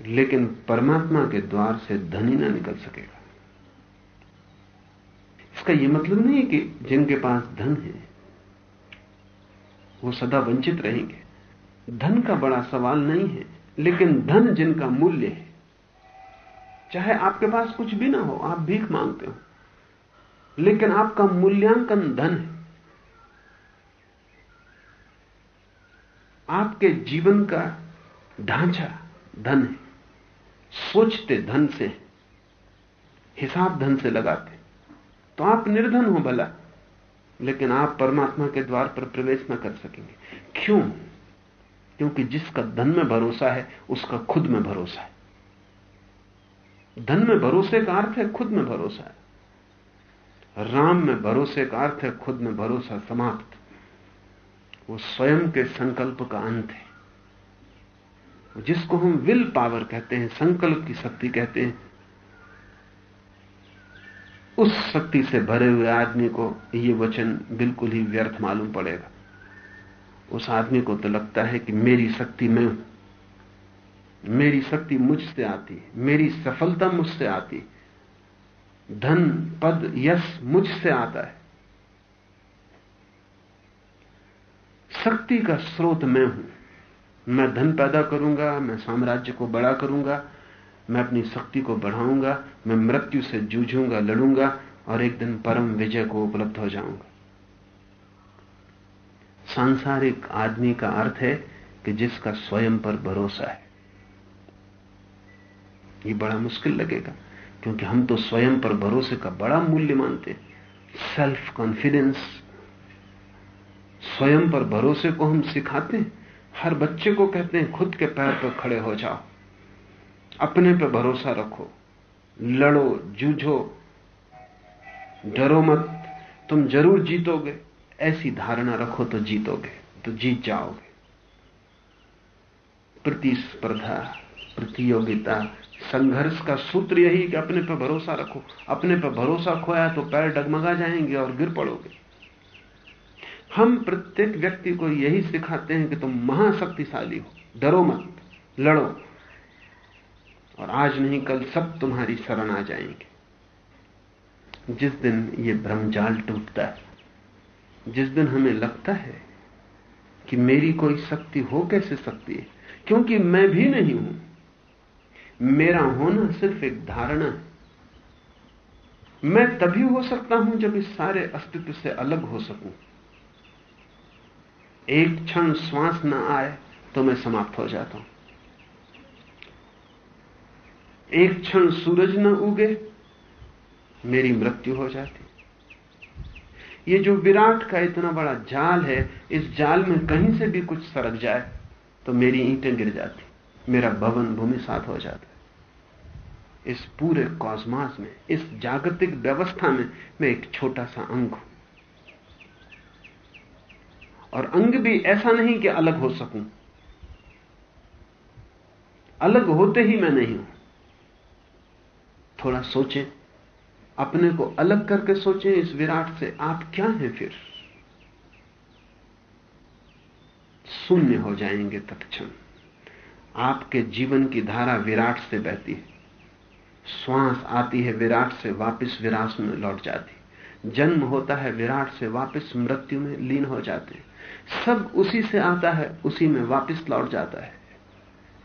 लेकिन परमात्मा के द्वार से धनी ना निकल सकेगा। इसका यह मतलब नहीं है कि जिनके पास धन है, वो सदा वंचित रहेंगे। धन का बड़ा सवाल नहीं है, लेकिन धन जिनका मूल्य है, चाहे आपके पास कुछ भी ना हो, आप भीख मांगते हो, लेकिन आपका मूल्यांकन धन है। आपके जीवन का ढांचा धन है। सोचते धन से, हिसाब धन से लगाते। तो आप निर्धन हो भला, लेकिन आप परमात्मा के द्वार पर प्रवेश न कर सकेंगे। क्यों? क्योंकि जिसका धन में भरोसा है, उसका खुद में भरोसा है। धन में भरोसे का अर्थ है खुद में भरोसा। है राम में भरोसे का अर्थ है खुद में भरोसा समाप्त। वो स्वयं के संकल्प का अंत है। जिसको हम विल पावर कहते हैं, संकल्प की शक्ति कहते हैं, उस शक्ति से भरे हुए आदमी को ये वचन बिल्कुल ही व्यर्थ मालूम पड़ेगा। उस आदमी को तो लगता है कि मेरी शक्ति मैं हूँ। मेरी शक्ति मुझसे आती है, मेरी सफलता मुझसे आती धन, पद, यश मुझसे आता है। शक्ति का स्रोत मैं हूँ। मैं धन पैदा करूँगा, मैं साम्राज्य को बड़ा करूँगा, मैं अपनी शक्ति को बढ़ाऊँगा, मैं मृत्यु से जूझूँगा, लड़ूँगा और एक दिन परम विजय को उपलब्ध हो जाऊँगा। सांसारिक आदमी का अर्थ है कि जिसका स्वयं पर भरोसा है। ये बड़ा मुश्किल लगेगा, क्योंकि हम तो स्वयं पर भरोसे का बड़ा मूल्य मानते हैं। सेल्फ कॉन्फिडेंस स्वयं पर भरोसे को हम सिखाते हैं। हर बच्चे को कहते हैं, खुद के पैर पर खड़े हो जाओ। अपने पर भरोसा रखो। लड़ो, जूझो। डरो मत। तुम ज़रूर जीतोगे। ऐसी धारणा रखो तो जीतोगे तो जीत जाओगे। प्रतिस्पर्धा, प्रतियोगिता, संघर्ष का सूत्र यही कि अपने पर भरोसा रखो। अपने पर भरोसा खोया तो पैर डगमगा जाएँगे और गिर पड़ोगे। हम प्रत्येक व्यक्ति को यही सिखाते हैं कि तुम महाशक्तिशाली हो, डरो मत, लड़ो। और आज नहीं, कल सब तुम्हारी शरण आ जाएँगे। जिस दिन ये भ्रमजाल टूटता है, जिस दिन हमें लगता है कि मेरी कोई शक्ति हो कैसे सकती है, क्योंकि मैं भी नहीं हूँ, मेरा होना सिर्फ़ एक धारणा है। मैं तभी हो सकता हूँ जब इस सारे अस्तित्व से अलग हो सकूँ। एक क्षण श्वास न आए तो मैं समाप्त हो जाता हूँ। एक क्षण सूरज न उगे, मेरी मृत्यु हो जाती। ये जो विराट का इतना बड़ा जाल है, इस जाल में कहीं से भी कुछ सरक जाए तो मेरी ईंटें गिर जाती, मेरा भवन भूमि साथ हो जाता। इस पूरे कॉस्मास में, इस जागतिक व्यवस्था में मैं एक छोटा सा अंग हूँ। और अंग भी ऐसा नहीं कि अलग हो सकूँ। अलग होते ही मैं नहीं हूँ। थोड़ा सोचें, अपने को अलग करके सोचें, इस विराट से आप क्या हैं फिर? शून्य हो जाएँगे तत्क्षण। आपके जीवन की धारा विराट से बहती है। श्वास आती है विराट से वापस विराट में लौट जाती। जन्म होता है विराट से वापस मृत्यु में लीन हो जाते सब उसी से आता है, उसी में वापस लौट जाता है।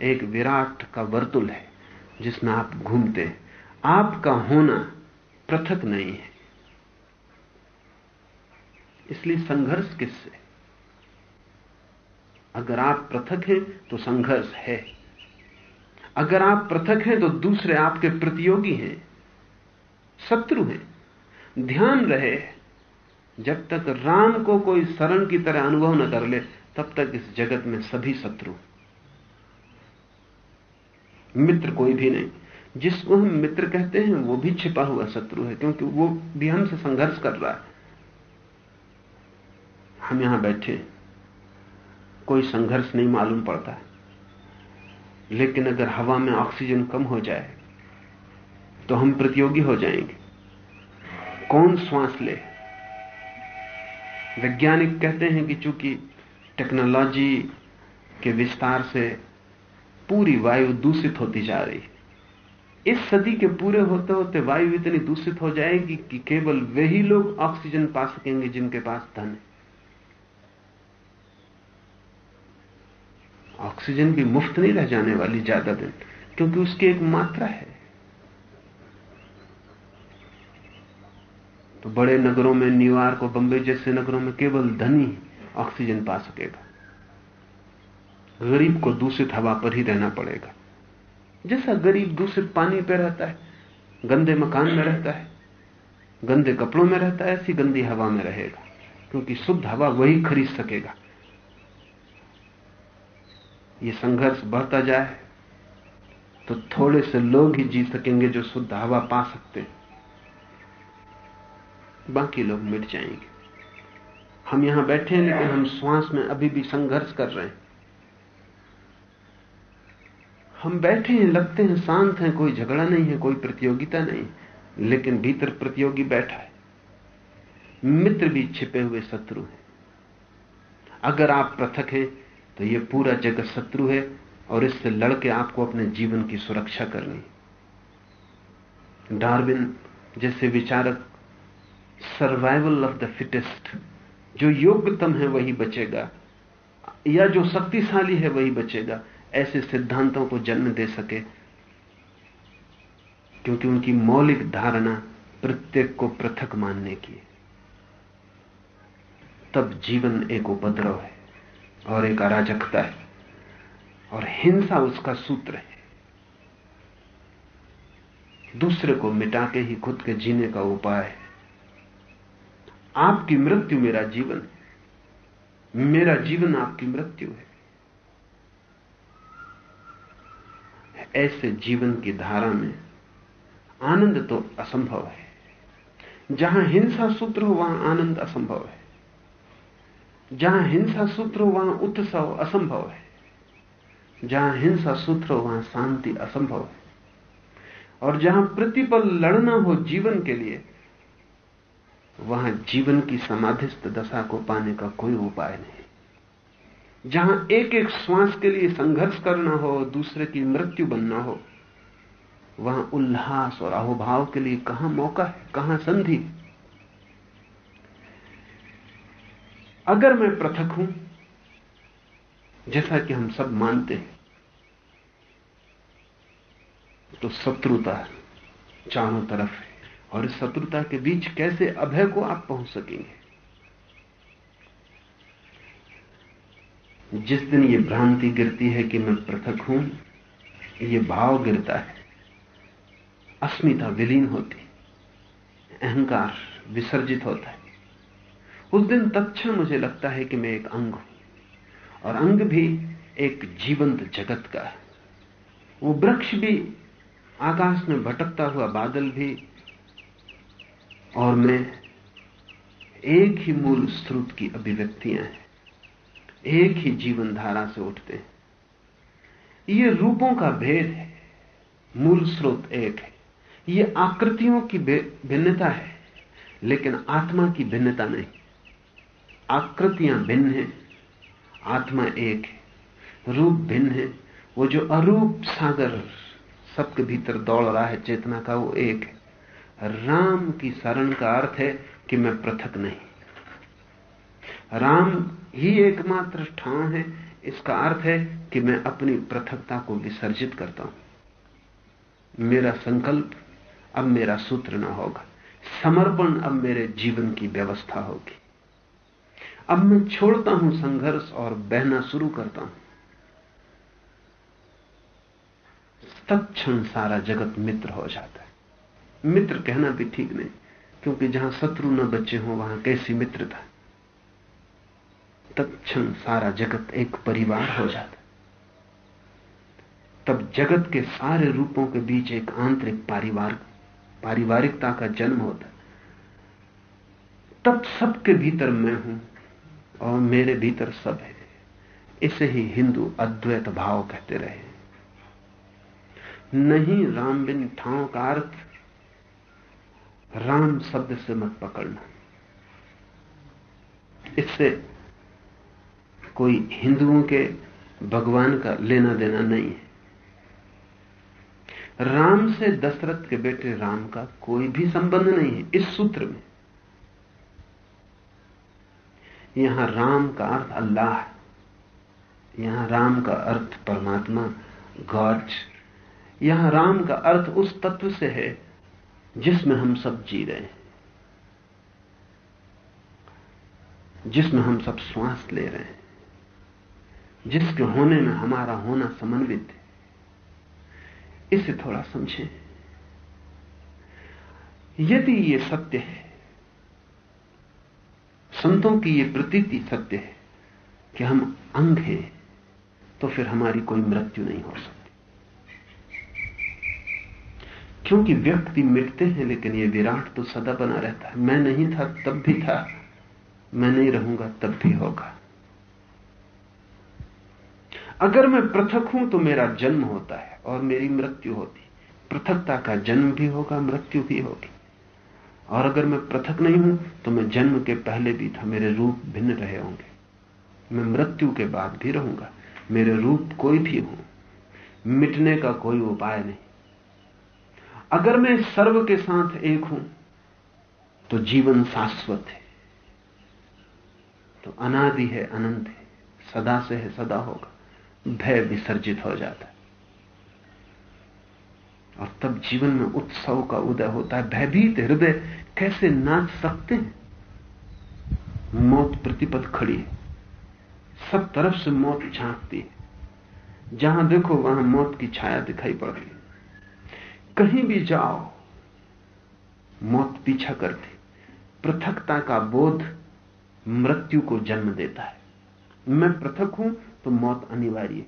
एक विराट का वर्तुल है जिसमें आप घूमते हैं। आपका होना पृथक नहीं है। इसलिए संघर्ष किससे? अगर आप पृथक हैं तो संघर्ष है। अगर आप पृथक हैं तो दूसरे आपके प्रतियोगी हैं, शत्रु हैं। ध्यान रहे जब तक राम को कोई शरण की तरह अनुभव न कर ले, तब तक इस जगत में सभी शत्रु। मित्र कोई भी नहीं। जिसको हम मित्र कहते हैं, वो भी छिपा हुआ शत्रु है, क्योंकि वो भी हमसे संघर्ष कर रहा है। हम यहाँ बैठे, कोई संघर्ष नहीं मालूम पड़ता। है लेकिन अगर हवा में ऑक्सीजन कम हो जाए तो हम प्रतियोगी हो जाएँगे। कौन श्वास ले? वैज्ञानिक कहते हैं कि चूँकि टेक्नोलॉजी के विस्तार से पूरी वायु दूषित होती जा रही है, इस सदी के पूरे होते होते वायु इतनी दूषित हो जाएगी कि केवल वही लोग ऑक्सीजन पा सकेंगे जिनके पास धन है। ऑक्सीजन भी मुफ़्त नहीं रह जाने वाली ज़्यादा दिन, क्योंकि उसकी एक मात्रा है। तो बड़े नगरों में न्यूयॉर्क और बंबई जैसे नगरों में केवल धनी ऑक्सीजन पा सकेगा। गरीब को दूषित हवा पर ही रहना पड़ेगा। जैसा गरीब दूषित पानी पे रहता है, गंदे मकान में रहता है, गंदे कपड़ों में रहता है, ऐसी गंदी हवा में रहेगा, क्योंकि शुद्ध हवा वही खरीद सकेगा। ये संघर्ष बढ़ता जाए तो थोड़े से लोग ही जी सकेंगे जो शुद्ध हवा पा सकते बाकी लोग मिट जाएँगे। हम यहाँ बैठे हैं, लेकिन हम श्वास में अभी भी संघर्ष कर रहे हैं। हम बैठे हैं, लगते हैं, शांत हैं, कोई झगड़ा नहीं है, कोई प्रतियोगिता नहीं, लेकिन भीतर प्रतियोगी बैठा है। मित्र भी छिपे हुए शत्रु हैं। अगर आप पृथक हैं तो यह पूरा जगत शत्रु है, और इससे लड़के आपको अपने जीवन की सुरक्षा करनी डार्विन जैसे विचारक सर्वाइवल ऑफ़ द फिटेस्ट जो योग्यतम है वही बचेगा। या जो शक्तिशाली है वही बचेगा। ऐसे सिद्धांतों को जन्म दे सके। क्योंकि उनकी मौलिक धारणा प्रत्येक को पृथक मानने की तब जीवन एक उपद्रव है और एक अराजकता है। और हिंसा उसका सूत्र है। दूसरे को मिटा के ही खुद के जीने का उपाय है। आपकी मृत्यु मेरा जीवन है। मेरा जीवन आपकी मृत्यु है। ऐसे जीवन की धारा में आनंद तो असंभव है। जहाँ हिंसा सूत्र हो, वहाँ आनंद असंभव है। जहाँ हिंसा सूत्र हो, वहाँ उत्सव असंभव है। जहाँ हिंसा सूत्र हो, वहाँ शांति असंभव है। और जहाँ प्रतिपल लड़ना हो जीवन के लिए वहाँ जीवन की समाधिस्थ दशा को पाने का कोई उपाय नहीं। जहाँ एक एक श्वास के लिए संघर्ष करना हो, दूसरे की मृत्यु बनना हो, वहाँ उल्लास और अहोभाव के लिए कहाँ मौका है, कहाँ संधि? अगर मैं पृथक हूँ, जैसा कि हम सब मानते हैं तो शत्रुता चारों तरफ़ है। और इस शत्रुता के बीच कैसे अभय को आप पहुँच सकेंगे? जिस दिन ये भ्रांति गिरती है कि मैं पृथक हूँ, ये भाव गिरता है। अस्मिता विलीन होती, अहंकार विसर्जित होता है। उस दिन तत्क्षण मुझे लगता है कि मैं एक अंग हूँ, और अंग भी एक जीवंत जगत का है। वो वृक्ष भी, आकाश में भटकता हुआ बादल भी और मैं एक ही मूल स्रोत की अभिव्यक्तियाँ हैं। एक ही जीवन धारा से उठते हैं। ये रूपों का भेद है। मूल स्रोत एक है। ये आकृतियों की भिन्नता है, लेकिन आत्मा की भिन्नता नहीं। आकृतियाँ भिन्न हैं, आत्मा एक है। रूप भिन्न है। वो जो अरूप सागर सबके भीतर दौड़ रहा है, चेतना का वो एक है। राम की शरण का अर्थ है कि मैं पृथक नहीं। राम ही एकमात्र ठाव है, इसका अर्थ है कि मैं अपनी पृथकता को विसर्जित करता हूँ। मेरा संकल्प अब मेरा सूत्र ना होगा। समर्पण अब मेरे जीवन की व्यवस्था होगी। अब मैं छोड़ता हूँ संघर्ष और बहना शुरू करता हूँ। तत्क्षण सारा जगत मित्र हो जाता है। मित्र कहना भी ठीक नहीं, क्योंकि जहाँ शत्रु न बचे हो, वहाँ कैसी मित्रता? तत्क्षण सारा जगत एक परिवार हो जाता तब जगत के सारे रूपों के बीच एक आंतरिक पारिवार, पारिवारिकता का जन्म होता तब सबके भीतर मैं हूँ और मेरे भीतर सब है। इसे ही हिंदू अद्वैत भाव कहते रहे नहीं राम बिन ठाव का अर्थ राम शब्द से मत पकड़ना। इससे कोई हिंदुओं के भगवान का लेना देना नहीं है। राम से दशरथ के बेटे राम का कोई भी संबंध नहीं है इस सूत्र में। यहाँ राम का अर्थ अल्लाह यहाँ राम का अर्थ परमात्मा, गॉड। यहाँ राम का अर्थ उस तत्व से है जिसमें हम सब जी रहे हैं, जिसमें हम सब श्वास ले रहे हैं, जिसके होने में हमारा होना समन्वित है। इसे थोड़ा समझें। यदि ये सत्य है, संतों की ये प्रतीति सत्य है कि हम अंग हैं तो फिर हमारी कोई मृत्यु नहीं हो सकती। क्योंकि व्यक्ति मिटते हैं, लेकिन ये विराट तो सदा बना रहता है। मैं नहीं था, तब भी था। मैं नहीं रहूँगा, तब भी होगा। अगर मैं पृथक हूँ तो मेरा जन्म होता है और मेरी मृत्यु होती। पृथकता का जन्म भी होगा, मृत्यु भी होगी। और अगर मैं पृथक नहीं हूँ तो मैं जन्म के पहले भी था। मेरे रूप भिन्न रहे होंगे। मैं मृत्यु के बाद भी रहूँगा। मेरे रूप कोई भी हो। मिटने का कोई उपाय नहीं। अगर मैं सर्व के साथ एक हूँ तो जीवन शाश्वत है। तो अनादि है, अनंत है, सदा से है, सदा होगा। भय विसर्जित हो जाता है। और तब जीवन में उत्सव का उदय होता है। भयभीत हृदय कैसे नाच सकते हैं? मौत प्रतिपद खड़ी है। सब तरफ़ से मौत झांकती है। जहाँ देखो, वहाँ मौत की छाया दिखाई पड़ रही कहीं भी जाओ, मौत पीछा करती। पृथकता का बोध मृत्यु को जन्म देता है। मैं पृथक हूँ तो मौत अनिवार्य है।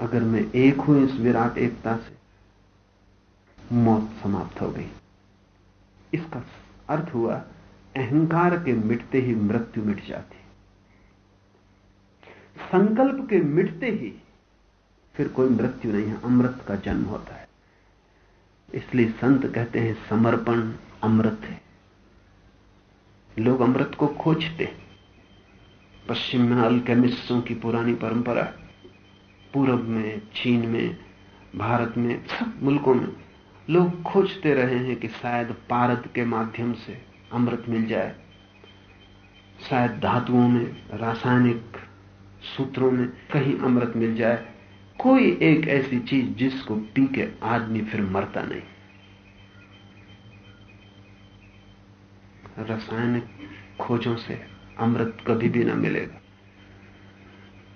अगर मैं एक हूँ इस विराट एकता से, मौत समाप्त हो गई। इसका अर्थ हुआ, अहंकार के मिटते ही मृत्यु मिट जाती। संकल्प के मिटते ही फिर कोई मृत्यु नहीं है, अमृत का जन्म होता है। इसलिए संत कहते हैं, समर्पण अमृत है। लोग अमृत को खोजते पश्चिम में अल्केमिस्टों की पुरानी परंपरा, पूरब में, चीन में, भारत में, सब मुल्कों में लोग खोजते रहे हैं कि शायद पारद के माध्यम से अमृत मिल जाए। शायद धातुओं में, रासायनिक सूत्रों में कहीं अमृत मिल जाए। कोई एक ऐसी चीज़ जिसको पी के आदमी फिर मरता नहीं। रासायनिक खोजों से अमृत कभी भी ना मिलेगा।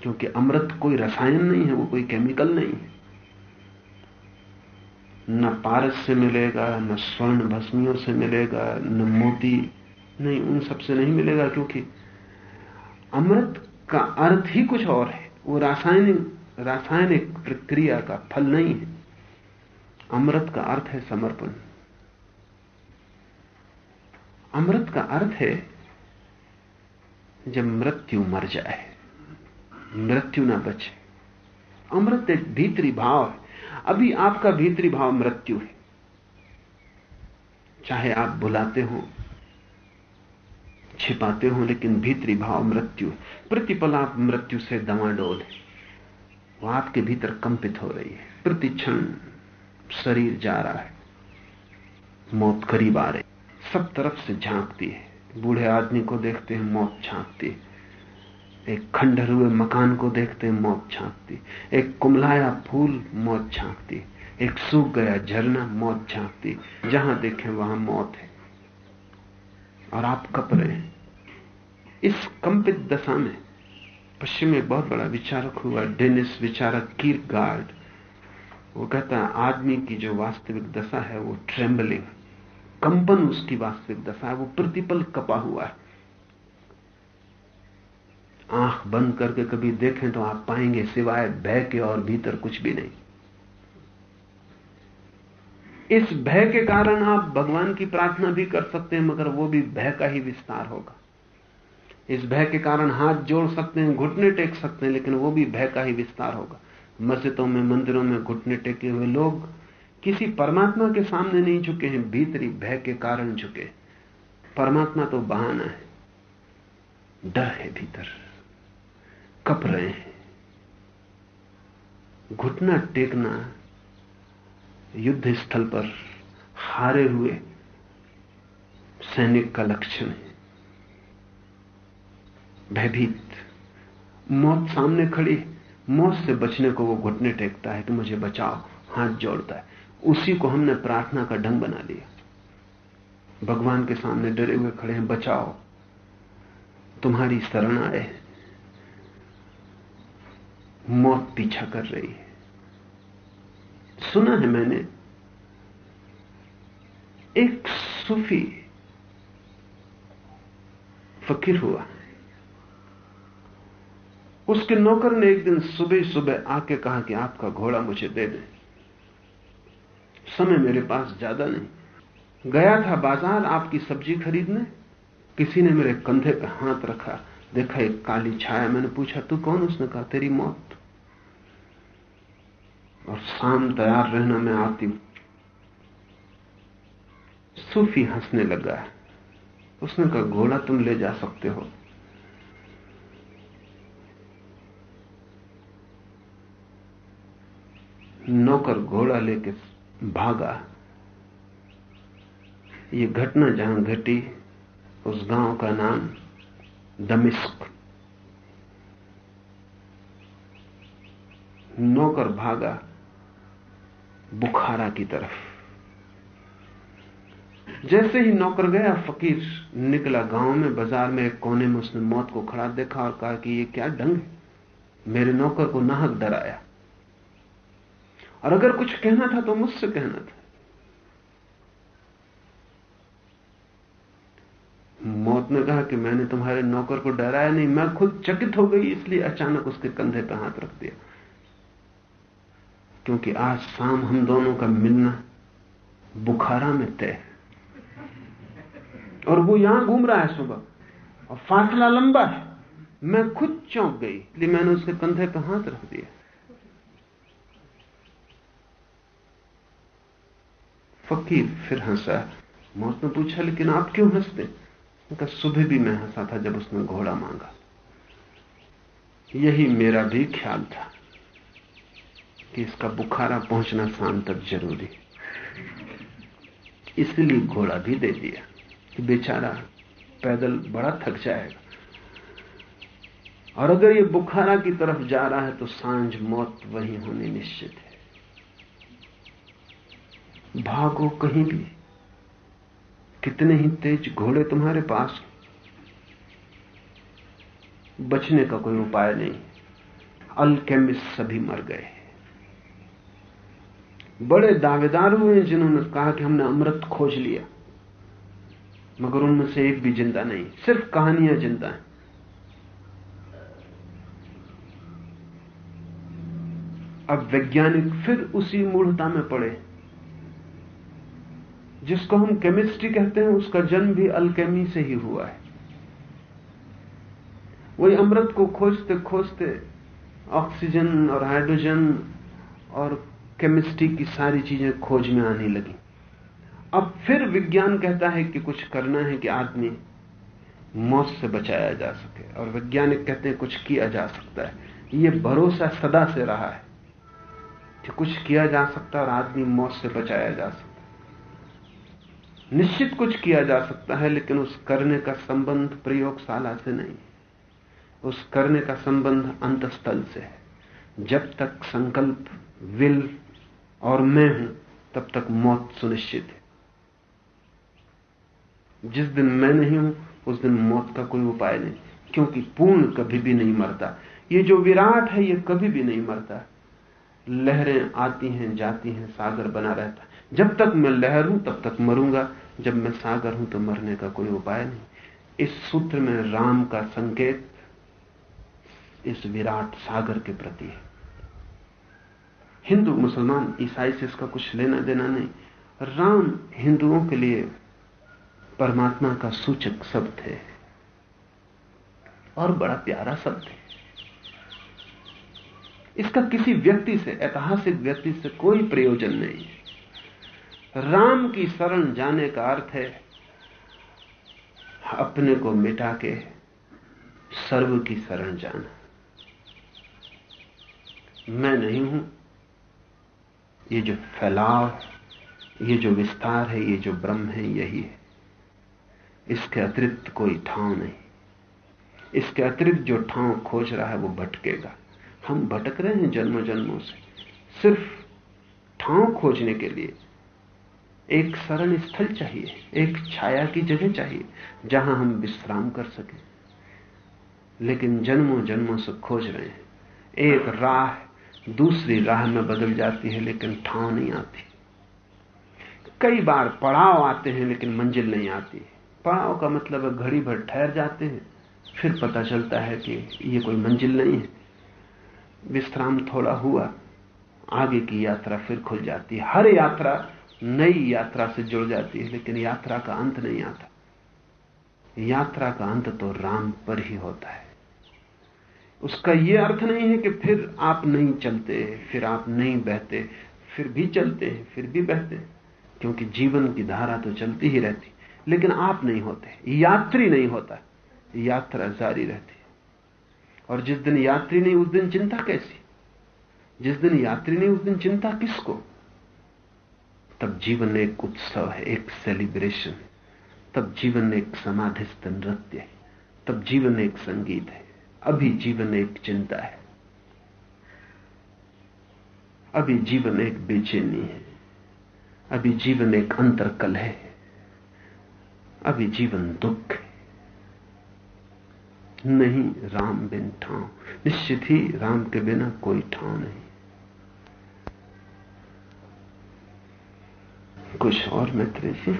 क्योंकि अमृत कोई रसायन नहीं है, वो कोई केमिकल नहीं है। न पारस से मिलेगा, न स्वर्ण भस्मियों से मिलेगा, न मोती, नहीं, उन सबसे नहीं मिलेगा, क्योंकि अमृत का अर्थ ही कुछ और है। वो रासायनिक रासायनिक प्रक्रिया का फल नहीं है। अमृत का अर्थ है समर्पण। अमृत का अर्थ है जब मृत्यु मर जाए, मृत्यु ना बचे। अमृत एक भीतरी भाव है। अभी आपका भीतरी भाव मृत्यु है। चाहे आप बुलाते हो, छिपाते हो, लेकिन भीतरी भाव मृत्यु प्रतिपल आप मृत्यु से दवा डोल है। वो आपके भीतर कंपित हो रही है। प्रतिक्षण शरीर जा रहा है। मौत करीब आ रही सब तरफ़ से झांकती है। बूढ़े आदमी को देखते हैं मौत झांकती है। एक खंडर हुए मकान को देखते हैं मौत झांकती एक कुमलाया फूल मौत झांकती एक सूख गया झरना मौत झांकती जहाँ देखें वहाँ मौत है। और आप कप रहे हैं। इस कंपित दशा में पश्चिम में बहुत बड़ा विचारक हुआ, डेनिस विचारक कीर गार्ड वो कहता है, आदमी की जो वास्तविक दशा है, वो ट्रेम्बलिंग कंपन उसकी वास्तविक दशा है, वो प्रतिपल कपा हुआ है। आँख बंद करके कभी देखें तो आप पाएँगे, सिवाय भय के और भीतर कुछ भी नहीं। इस भय के कारण आप भगवान की प्रार्थना भी कर सकते हैं, मगर वो भी भय का ही विस्तार होगा। इस भय के कारण हाथ जोड़ सकते हैं, घुटने टेक सकते हैं, लेकिन वो भी भय का ही विस्तार होगा। मस्जिदों में, मंदिरों में घुटने टेके हुए लोग किसी परमात्मा के सामने नहीं झुके हैं, भीतरी भय के कारण झुके परमात्मा तो बहाना है। डर है भीतर। कप रहे हैं। घुटना टेकना युद्ध स्थल पर हारे हुए सैनिक का लक्षण है। भयभीत। मौत सामने खड़ी, मौत से बचने को वो घुटने टेकता है कि मुझे बचाओ, हाथ जोड़ता है। उसी को हमने प्रार्थना का ढंग बना लिया। भगवान के सामने डरे हुए खड़े हैं, बचाओ। तुम्हारी शरण आए मौत पीछा कर रही है। सुना है मैंने, एक सूफी फकीर हुआ। उसके नौकर ने एक दिन सुबह सुबह आके कहा कि आपका घोड़ा मुझे दे दें। समय मेरे पास ज़्यादा नहीं। गया था बाज़ार आपकी सब्ज़ी खरीदने। किसी ने मेरे कंधे पर हाथ रखा। देखा, एक काली छाया। मैंने पूछा, तू कौन? उसने कहा, तेरी मौत। और शाम तैयार रहना मैं आती हूँ। सूफी हंसने लगा। उसने कहा, घोड़ा तुम ले जा सकते हो। नौकर घोड़ा लेके भागा। ये घटना जहाँ घटी, उस गाँव का नाम दमिश्क। नौकर भागा बुखारा की तरफ़। जैसे ही नौकर गया, फकीर निकला गाँव में, बाज़ार में एक कोने में उसने मौत को खड़ा देखा और कहा कि ये क्या ढंग मेरे नौकर को नाहक डराया। और अगर कुछ कहना था तो मुझसे कहना था। मौत ने कहा कि मैंने तुम्हारे नौकर को डराया नहीं, मैं खुद चकित हो गई, इसलिए अचानक उसके कंधे पर हाथ रख दिया। क्योंकि आज शाम हम दोनों का मिलना बुखारा में तय और वो यहाँ घूम रहा है सुबह, और फासला लंबा है। मैं खुद चौंक गई, इसलिए मैंने उसके कंधे पर हाथ रख दिया। फकीर। फिर हंसा मौत ने पूछा, लेकिन आप क्यों हँसते? उनका सुबह भी मैं हंसा था जब उसने घोड़ा मांगा। यही मेरा भी ख्याल था कि इसका बुखारा पहुँचना शाम तक ज़रूरी इसलिए घोड़ा भी दे दिया कि बेचारा पैदल बड़ा थक जाएगा। और अगर ये बुखारा की तरफ़ जा रहा है तो साँझ मौत वही होनी निश्चित है। भागो कहीं भी। कितने ही तेज घोड़े तुम्हारे पास। बचने का कोई उपाय नहीं। अल्केमिस्ट सभी मर गए। बड़े दावेदार हुए जिन्होंने कहा कि हमने अमृत खोज लिया। मगर उनमें से एक भी ज़िंदा नहीं। सिर्फ़ कहानियाँ ज़िंदा हैं। अब वैज्ञानिक फिर उसी मूढ़ता में पड़े। जिसको हम केमिस्ट्री कहते हैं, उसका जन्म भी अल्केमी से ही हुआ है। वही अमृत को खोजते खोजते ऑक्सीजन और हाइड्रोजन और केमिस्ट्री की सारी चीज़ें खोज में आने लगी। अब फिर विज्ञान कहता है कि कुछ करना है कि आदमी मौत से बचाया जा सके, और वैज्ञानिक कहते हैं कुछ किया जा सकता है। यह भरोसा सदा से रहा है कि कुछ किया जा सकता है और आदमी मौत से बचाया जा सकता निश्चित कुछ किया जा सकता है, लेकिन उस करने का संबंध प्रयोगशाला से नहीं। उस करने का संबंध अंतस्थल से है। जब तक संकल्प, विल और मैं हूँ, तब तक मौत सुनिश्चित है। जिस दिन मैं नहीं हूँ, उस दिन मौत का कोई उपाय नहीं, क्योंकि पूर्ण कभी भी नहीं मरता। ये जो विराट है, ये कभी भी नहीं मरता। लहरें आती हैं, जाती हैं, सागर बना रहता। है जब तक मैं लहर हूँ, तब तक मरूँगा। जब मैं सागर हूँ तो मरने का कोई उपाय नहीं। इस सूत्र में राम का संकेत इस विराट सागर के प्रति है। हिंदू मुसलमान, ईसाई से इसका कुछ लेना देना नहीं। राम हिंदुओं के लिए परमात्मा का सूचक शब्द है और बड़ा प्यारा शब्द है। इसका किसी व्यक्ति से, ऐतिहासिक व्यक्ति से कोई प्रयोजन नहीं है। राम की शरण जाने का अर्थ है, अपने को मिटा के सर्व की शरण जाना। मैं नहीं हूँ। ये जो फैलाव, ये जो विस्तार है, ये जो ब्रह्म है, यही है। इसके अतिरिक्त कोई ठाव नहीं। इसके अतिरिक्त जो ठाव खोज रहा है, वो भटकेगा। हम भटक रहे हैं जन्मों जन्मों से। सिर्फ़ ठाव खोजने के लिए एक शरण स्थल चाहिए, एक छाया की जगह चाहिए, जहाँ हम विश्राम कर सकें। लेकिन जन्मों जन्मों से खोज रहे हैं। एक राह, दूसरी राह में बदल जाती है, लेकिन ठाव नहीं आती। कई बार पड़ाव आते हैं, लेकिन मंजिल नहीं आती। पड़ाव का मतलब है घड़ी भर ठहर जाते हैं, फिर पता चलता है कि ये कोई मंजिल नहीं है। विश्राम थोड़ा हुआ, आगे की यात्रा फिर खुल जाती है। हर यात्रा नई यात्रा से जुड़ जाती है, लेकिन यात्रा का अंत नहीं आता। यात्रा का अंत तो राम पर ही होता है। उसका यह अर्थ नहीं है कि फिर आप नहीं चलते, फिर आप नहीं बहते, फिर भी चलते हैं, फिर भी बहते हैं, क्योंकि जीवन की धारा तो चलती ही रहती। लेकिन आप नहीं होते, यात्री नहीं होता, यात्रा जारी रहती। और जिस दिन यात्री नहीं, उस दिन चिंता कैसी? जिस दिन यात्री नहीं, उस दिन चिंता किसको? तब जीवन एक उत्सव है, एक सेलिब्रेशन तब जीवन एक समाधिस्थ नृत्य है, तब जीवन एक संगीत है। अभी जीवन एक चिंता है। अभी जीवन एक बेचैनी है। अभी जीवन एक अंतरकल है। अभी जीवन दुख है। नहीं राम बिन ठाव, निश्चित ही राम के बिना कोई ठाव नहीं। कुछ और मित्र जी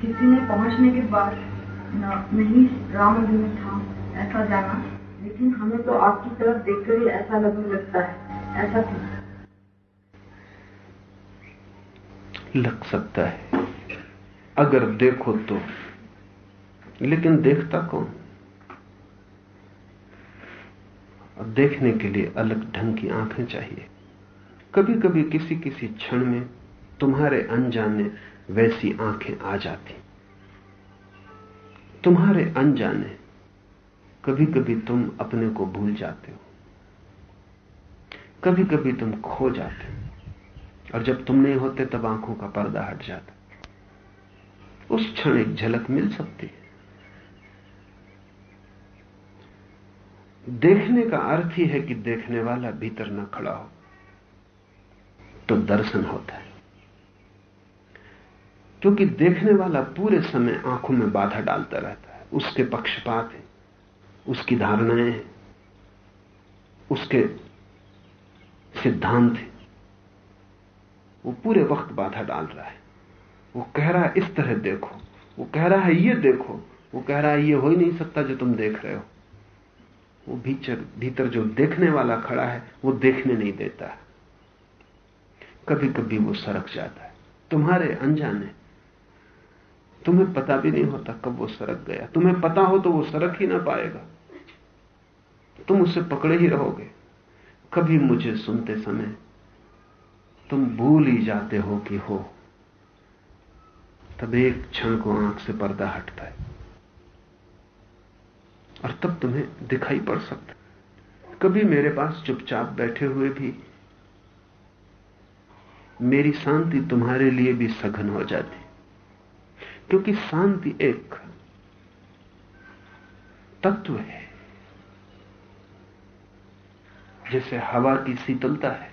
किसी ने पहुँचने के बाद नहीं राम जी में था ऐसा जाना। लेकिन हमें तो आपकी तरफ़ देखकर ही ऐसा लगने लगता है ऐसा क्यों लग सकता है। अगर देखो तो। लेकिन देखता कौन? और देखने के लिए अलग ढंग की आँखें चाहिए। कभी कभी किसी किसी क्षण में तुम्हारे अनजाने वैसी आँखें आ जाती। तुम्हारे अनजाने कभी कभी तुम अपने को भूल जाते हो। कभी कभी तुम खो जाते हो। और जब तुम नहीं होते, तब आँखों का पर्दा हट जाता। उस क्षण एक झलक मिल सकती है। देखने का अर्थ ही है कि देखने वाला भीतर न खड़ा हो। तो दर्शन होता है। क्योंकि देखने वाला पूरे समय आँखों में बाधा डालता रहता है। उसके पक्षपात है, उसकी धारणाएँ हैं, उसके सिद्धांत हैं। वो पूरे वक्त बाधा डाल रहा है। वो कह रहा है, इस तरह देखो। वो कह रहा है, ये देखो। वो कह रहा है, ये हो ही नहीं सकता जो तुम देख रहे हो। वो भीतर भीतर जो देखने वाला खड़ा है, वो देखने नहीं देता। है कभी कभी वो सरक जाता है। तुम्हारे अनजाने, तुम्हें पता भी नहीं होता कब वो सरक गया। तुम्हें पता हो तो वो सरक ही ना पाएगा। तुम उसे पकड़े ही रहोगे। कभी मुझे सुनते समय तुम भूल ही जाते हो कि हो। तब एक क्षण को आँख से पर्दा हटता है। और तब तुम्हें दिखाई पड़ सकता कभी मेरे पास चुपचाप बैठे हुए भी मेरी शांति तुम्हारे लिए भी सघन हो जाती। क्योंकि शांति एक तत्व है, जैसे हवा की शीतलता है।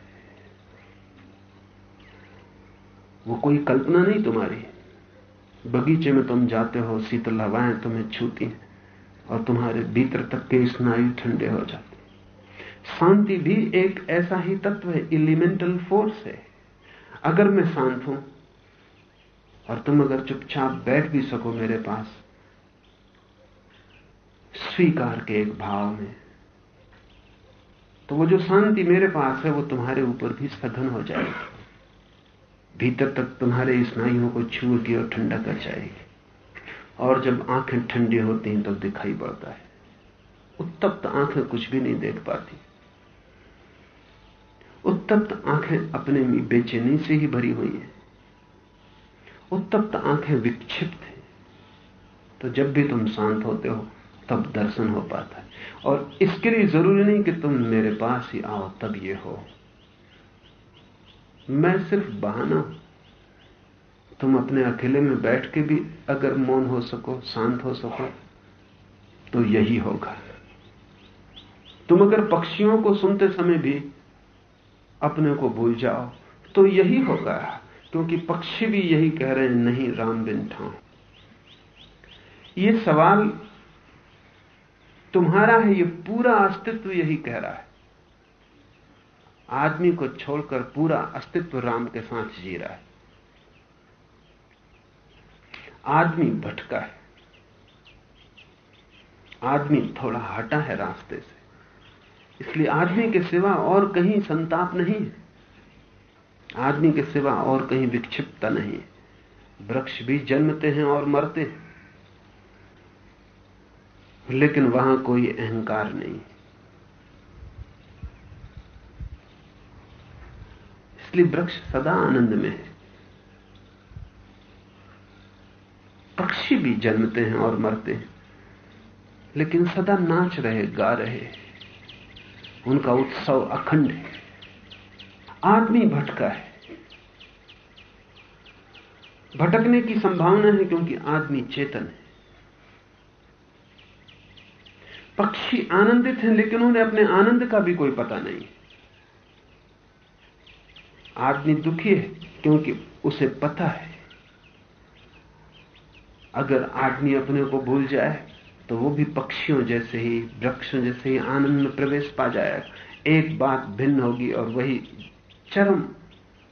वो कोई कल्पना नहीं तुम्हारी। बगीचे में तुम जाते हो, शीतल हवाएँ तुम्हें छूती हैं और तुम्हारे भीतर तक के स्नायु ठंडे हो जाते शांति भी एक ऐसा ही तत्व है एलिमेंटल फोर्स है। अगर मैं शांत हूँ, और तुम अगर चुपचाप बैठ भी सको मेरे पास, स्वीकार के एक भाव में तो वो जो शांति मेरे पास है, वो तुम्हारे ऊपर भी सघन हो जाएगी। भीतर तक तुम्हारे स्नायुओं को छूएगी और ठंडा कर जाएगी। और जब आँखें ठंडी होती हैं तब तो दिखाई पड़ता है। उत्तप्त आँखें कुछ भी नहीं देख पाती। उत्तप्त आँखें अपने में बेचैनी से ही भरी हुई हैं। उत्तप्त आँखें विक्षिप्त हैं। तो जब भी तुम शांत होते हो, तब दर्शन हो पाता है। और इसके लिए ज़रूरी नहीं कि तुम मेरे पास ही आओ, तब ये हो। मैं सिर्फ़ बहाना हूँ। तुम अपने अकेले में बैठ के भी अगर मौन हो सको, शांत हो सको तो यही होगा। तुम अगर पक्षियों को सुनते समय भी अपने को भूल जाओ। तो यही होगा, क्योंकि पक्षी भी यही कह रहे हैं, नहीं, राम बिन ठाऊ। ये सवाल तुम्हारा है, ये पूरा अस्तित्व यही कह रहा है। आदमी को छोड़कर पूरा अस्तित्व राम के साथ जी रहा है। आदमी भटका है। आदमी थोड़ा हटा है रास्ते से। इसलिए आदमी के सिवा और कहीं संताप नहीं है। आदमी के सिवा और कहीं विक्षिप्तता नहीं है। वृक्ष भी जन्मते हैं और मरते हैं। लेकिन वहाँ कोई अहंकार नहीं। इसलिए वृक्ष सदा आनंद में है। पक्षी भी जन्मते हैं और मरते हैं। लेकिन सदा नाच रहे, गा रहे उनका उत्सव अखंड है। आदमी भटका है। भटकने की संभावना है क्योंकि आदमी चेतन है। पक्षी आनंदित हैं, लेकिन उन्हें अपने आनंद का भी कोई पता नहीं। आदमी दुखी है क्योंकि उसे पता है। अगर आदमी अपने को भूल जाए तो वो भी पक्षियों जैसे ही, वृक्षों जैसे ही आनंद में प्रवेश पा जाएगा एक बात भिन्न होगी और वही चरम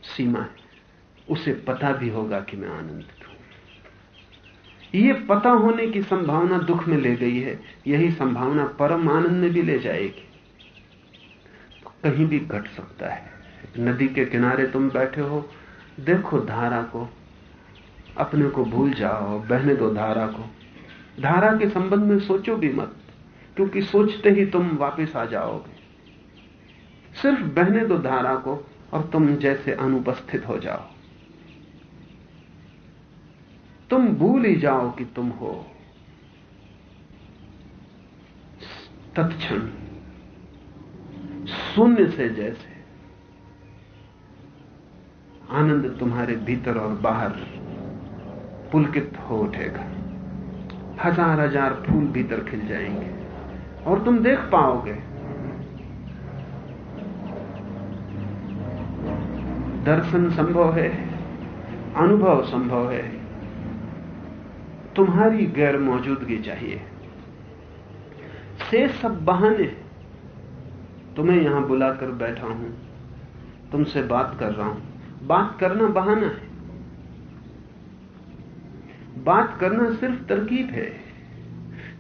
सीमा है। उसे पता भी होगा कि मैं आनंदित हूँ। ये पता होने की संभावना दुख में ले गई है। यही संभावना परम आनंद में भी ले जाएगी। कहीं भी घट सकता है। नदी के किनारे तुम बैठे हो, देखो धारा को, अपने को भूल जाओ, बहने दो धारा को। धारा के संबंध में सोचो भी मत, क्योंकि सोचते ही तुम वापस आ जाओगे। सिर्फ़ बहने दो धारा को और तुम जैसे अनुपस्थित हो जाओ। तुम भूल ही जाओ कि तुम हो। तत्क्षण, शून्य से जैसे, आनंद तुम्हारे भीतर और बाहर पुलकित हो उठेगा। हज़ार हज़ार फूल भीतर खिल जाएँगे। और तुम देख पाओगे। दर्शन संभव है, अनुभव संभव है। तुम्हारी गैर मौजूदगी चाहिए। से सब बहाने तुम्हें यहाँ बुलाकर बैठा हूँ। तुमसे बात कर रहा हूँ। बात करना बहाना है। बात करना सिर्फ़ तरकीब है।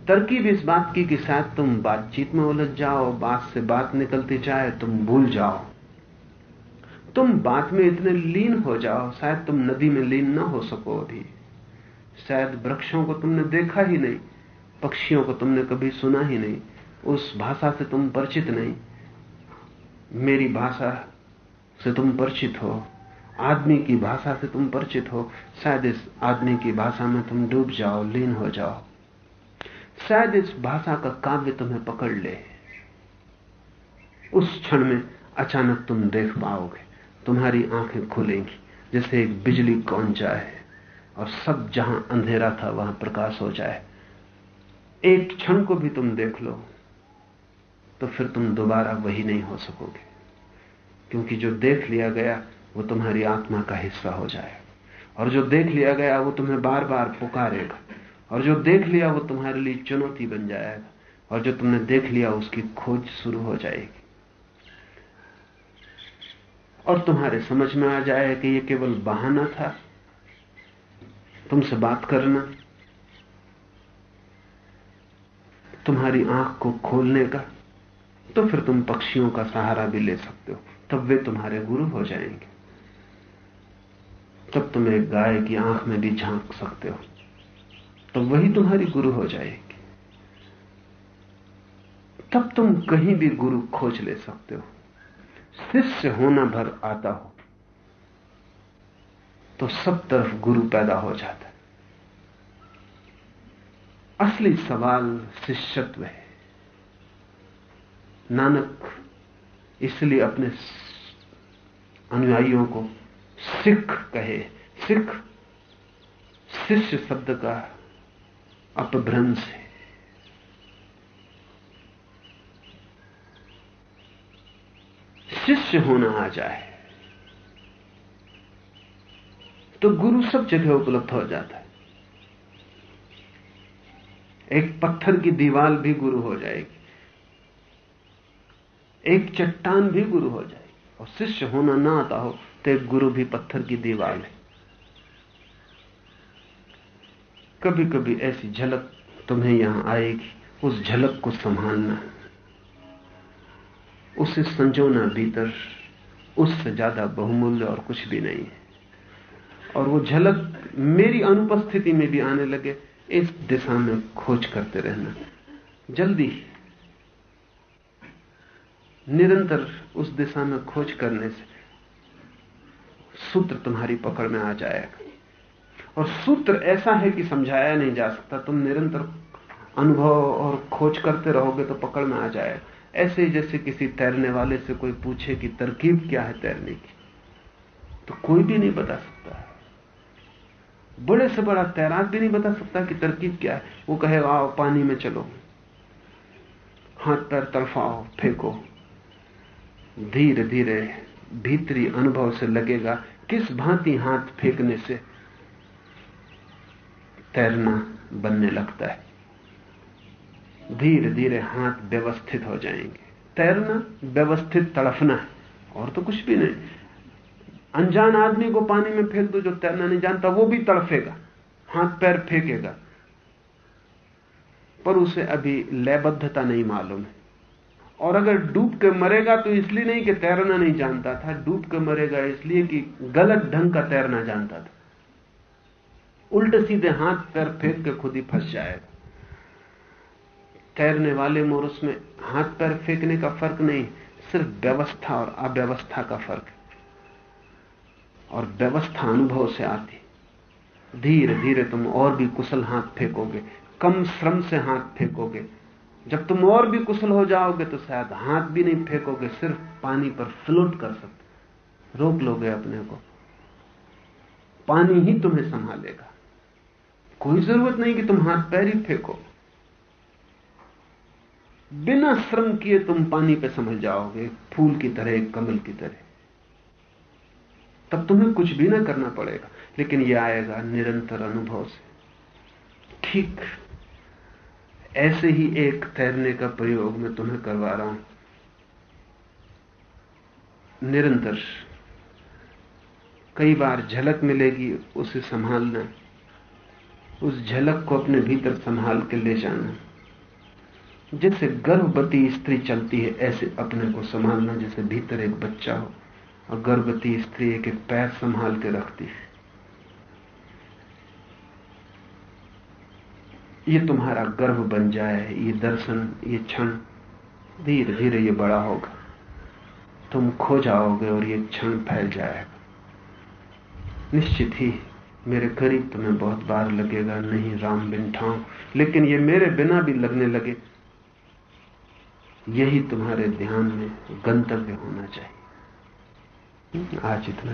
तरकीब इस बात की कि शायद तुम बातचीत में उलझ जाओ, बात से बात निकलती जाए, तुम भूल जाओ। तुम बात में इतने लीन हो जाओ, शायद तुम नदी में लीन ना हो सको अभी। शायद वृक्षों को तुमने देखा ही नहीं, पक्षियों को तुमने कभी सुना ही नहीं, उस भाषा से तुम परिचित नहीं। मेरी भाषा से तुम परिचित हो। आदमी की भाषा से तुम परिचित हो, शायद इस आदमी की भाषा में तुम डूब जाओ, लीन हो जाओ। शायद इस भाषा का काव्य तुम्हें पकड़ ले। उस क्षण में अचानक तुम देख पाओगे, तुम्हारी आँखें खुलेंगी, जैसे एक बिजली कौन जाए, और सब जहाँ अंधेरा था वहाँ प्रकाश हो जाए। एक क्षण को भी तुम देख लो तो फिर तुम दोबारा वही नहीं हो सकोगे, क्योंकि जो देख लिया गया वो तुम्हारी आत्मा का हिस्सा हो जाएगा और जो देख लिया गया, वो तुम्हें बार बार पुकारेगा। और जो देख लिया, वो तुम्हारे लिए चुनौती बन जाएगा। और जो तुमने देख लिया, उसकी खोज शुरू हो जाएगी। और तुम्हारे समझ में आ जाए कि ये केवल बहाना था। तुमसे बात करना। तुम्हारी आँख को खोलने का। तो फिर तुम पक्षियों का सहारा भी ले सकते हो। तब वे तुम्हारे गुरु हो जाएँगे। तब तुम एक गाय की आँख में भी झाँक सकते हो। तो वही तुम्हारी गुरु हो जाएगी। तब तुम कहीं भी गुरु खोज ले सकते हो। शिष्य होना भर आता हो तो सब तरफ़ गुरु पैदा हो जाता है। असली सवाल शिष्यत्व है। नानक इसलिए अपने अनुयायियों को सिख कहे, सिख शिष्य शब्द का अपभ्रंश है। शिष्य होना आ जाए तो गुरु सब जगह उपलब्ध हो जाता है। एक पत्थर की दीवाल भी गुरु हो जाएगी, एक चट्टान भी गुरु हो जाएगी, और शिष्य होना ना आता हो तो गुरु भी पत्थर की दीवार है। कभी कभी ऐसी झलक तुम्हें यहाँ आएगी, उस झलक को संभालना। उसे संजोना भीतर, उससे ज़्यादा बहुमूल्य और कुछ भी नहीं है। और वो झलक मेरी अनुपस्थिति में भी आने लगे, इस दिशा में खोज करते रहना। जल्दी। निरंतर उस दिशा में खोज करने से सूत्र तुम्हारी पकड़ में आ जाएगा और सूत्र ऐसा है कि समझाया नहीं जा सकता। तुम निरंतर अनुभव और खोज करते रहोगे तो पकड़ में आ जाएगा ऐसे ही जैसे किसी तैरने वाले से कोई पूछे कि तरकीब क्या है तैरने की तो कोई भी नहीं बता सकता। बड़े से बड़ा तैराक भी नहीं बता सकता कि तरकीब क्या है। वो कहे आओ पानी में चलो। हाथ पैर तड़फाओ, फेंको। धीरे धीरे भीतरी अनुभव से लगेगा किस भांति हाथ फेंकने से तैरना बनने लगता है। धीरे धीरे हाथ व्यवस्थित हो जाएँगे। तैरना व्यवस्थित तड़फना है, और तो कुछ भी नहीं। अनजान आदमी को पानी में फेंक दो, जो तैरना नहीं जानता, वो भी तड़फेगा, हाथ पैर फेंकेगा। पर उसे अभी लयबद्धता नहीं मालूम है। और अगर डूब के मरेगा तो इसलिए नहीं कि तैरना नहीं जानता था, डूब के मरेगा इसलिए कि गलत ढंग का तैरना जानता था। उल्टे सीधे हाथ पैर फेंक के खुद ही फंस जाएगा तैरने वाले मोर उसमें हाथ पैर फेंकने का फ़र्क नहीं, सिर्फ़ व्यवस्था और अव्यवस्था का फ़र्क है। और व्यवस्था अनुभव से आती। धीरे धीरे तुम और भी कुशल हाथ फेंकोगे, कम श्रम से हाथ फेंकोगे। जब तुम और भी कुशल हो जाओगे तो शायद हाथ भी नहीं फेंकोगे, सिर्फ़ पानी पर फ्लोट कर सकते रोक लोगे अपने को। पानी ही तुम्हें संभालेगा। कोई ज़रूरत नहीं कि तुम हाथ पैर ही फेंको। बिना श्रम किए तुम पानी पे समझ जाओगे, फूल की तरह कमल की तरह। तब तुम्हें कुछ भी ना करना पड़ेगा, लेकिन यह आएगा निरंतर अनुभव से। ठीक ऐसे ही एक तैरने का प्रयोग मैं तुम्हें करवा रहा हूँ। निरंतर, कई बार झलक मिलेगी उसे संभालना, उस झलक को अपने भीतर संभाल के ले जाना। जैसे गर्भवती स्त्री चलती है, ऐसे अपने को संभालना जैसे भीतर एक बच्चा हो, और गर्भवती स्त्री एक एक पैर संभाल के रखती है। ये तुम्हारा गर्भ बन जाए, ये दर्शन, ये क्षण। धीरे धीरे ये बड़ा होगा। तुम खो जाओगे और ये क्षण फैल जाएगा। निश्चित ही मेरे करीब तुम्हें बहुत बार लगेगा, नहीं राम बिन ठाऊ लेकिन ये मेरे बिना भी लगने लगे। यही तुम्हारे ध्यान में गंतव्य होना चाहिए। आज इतना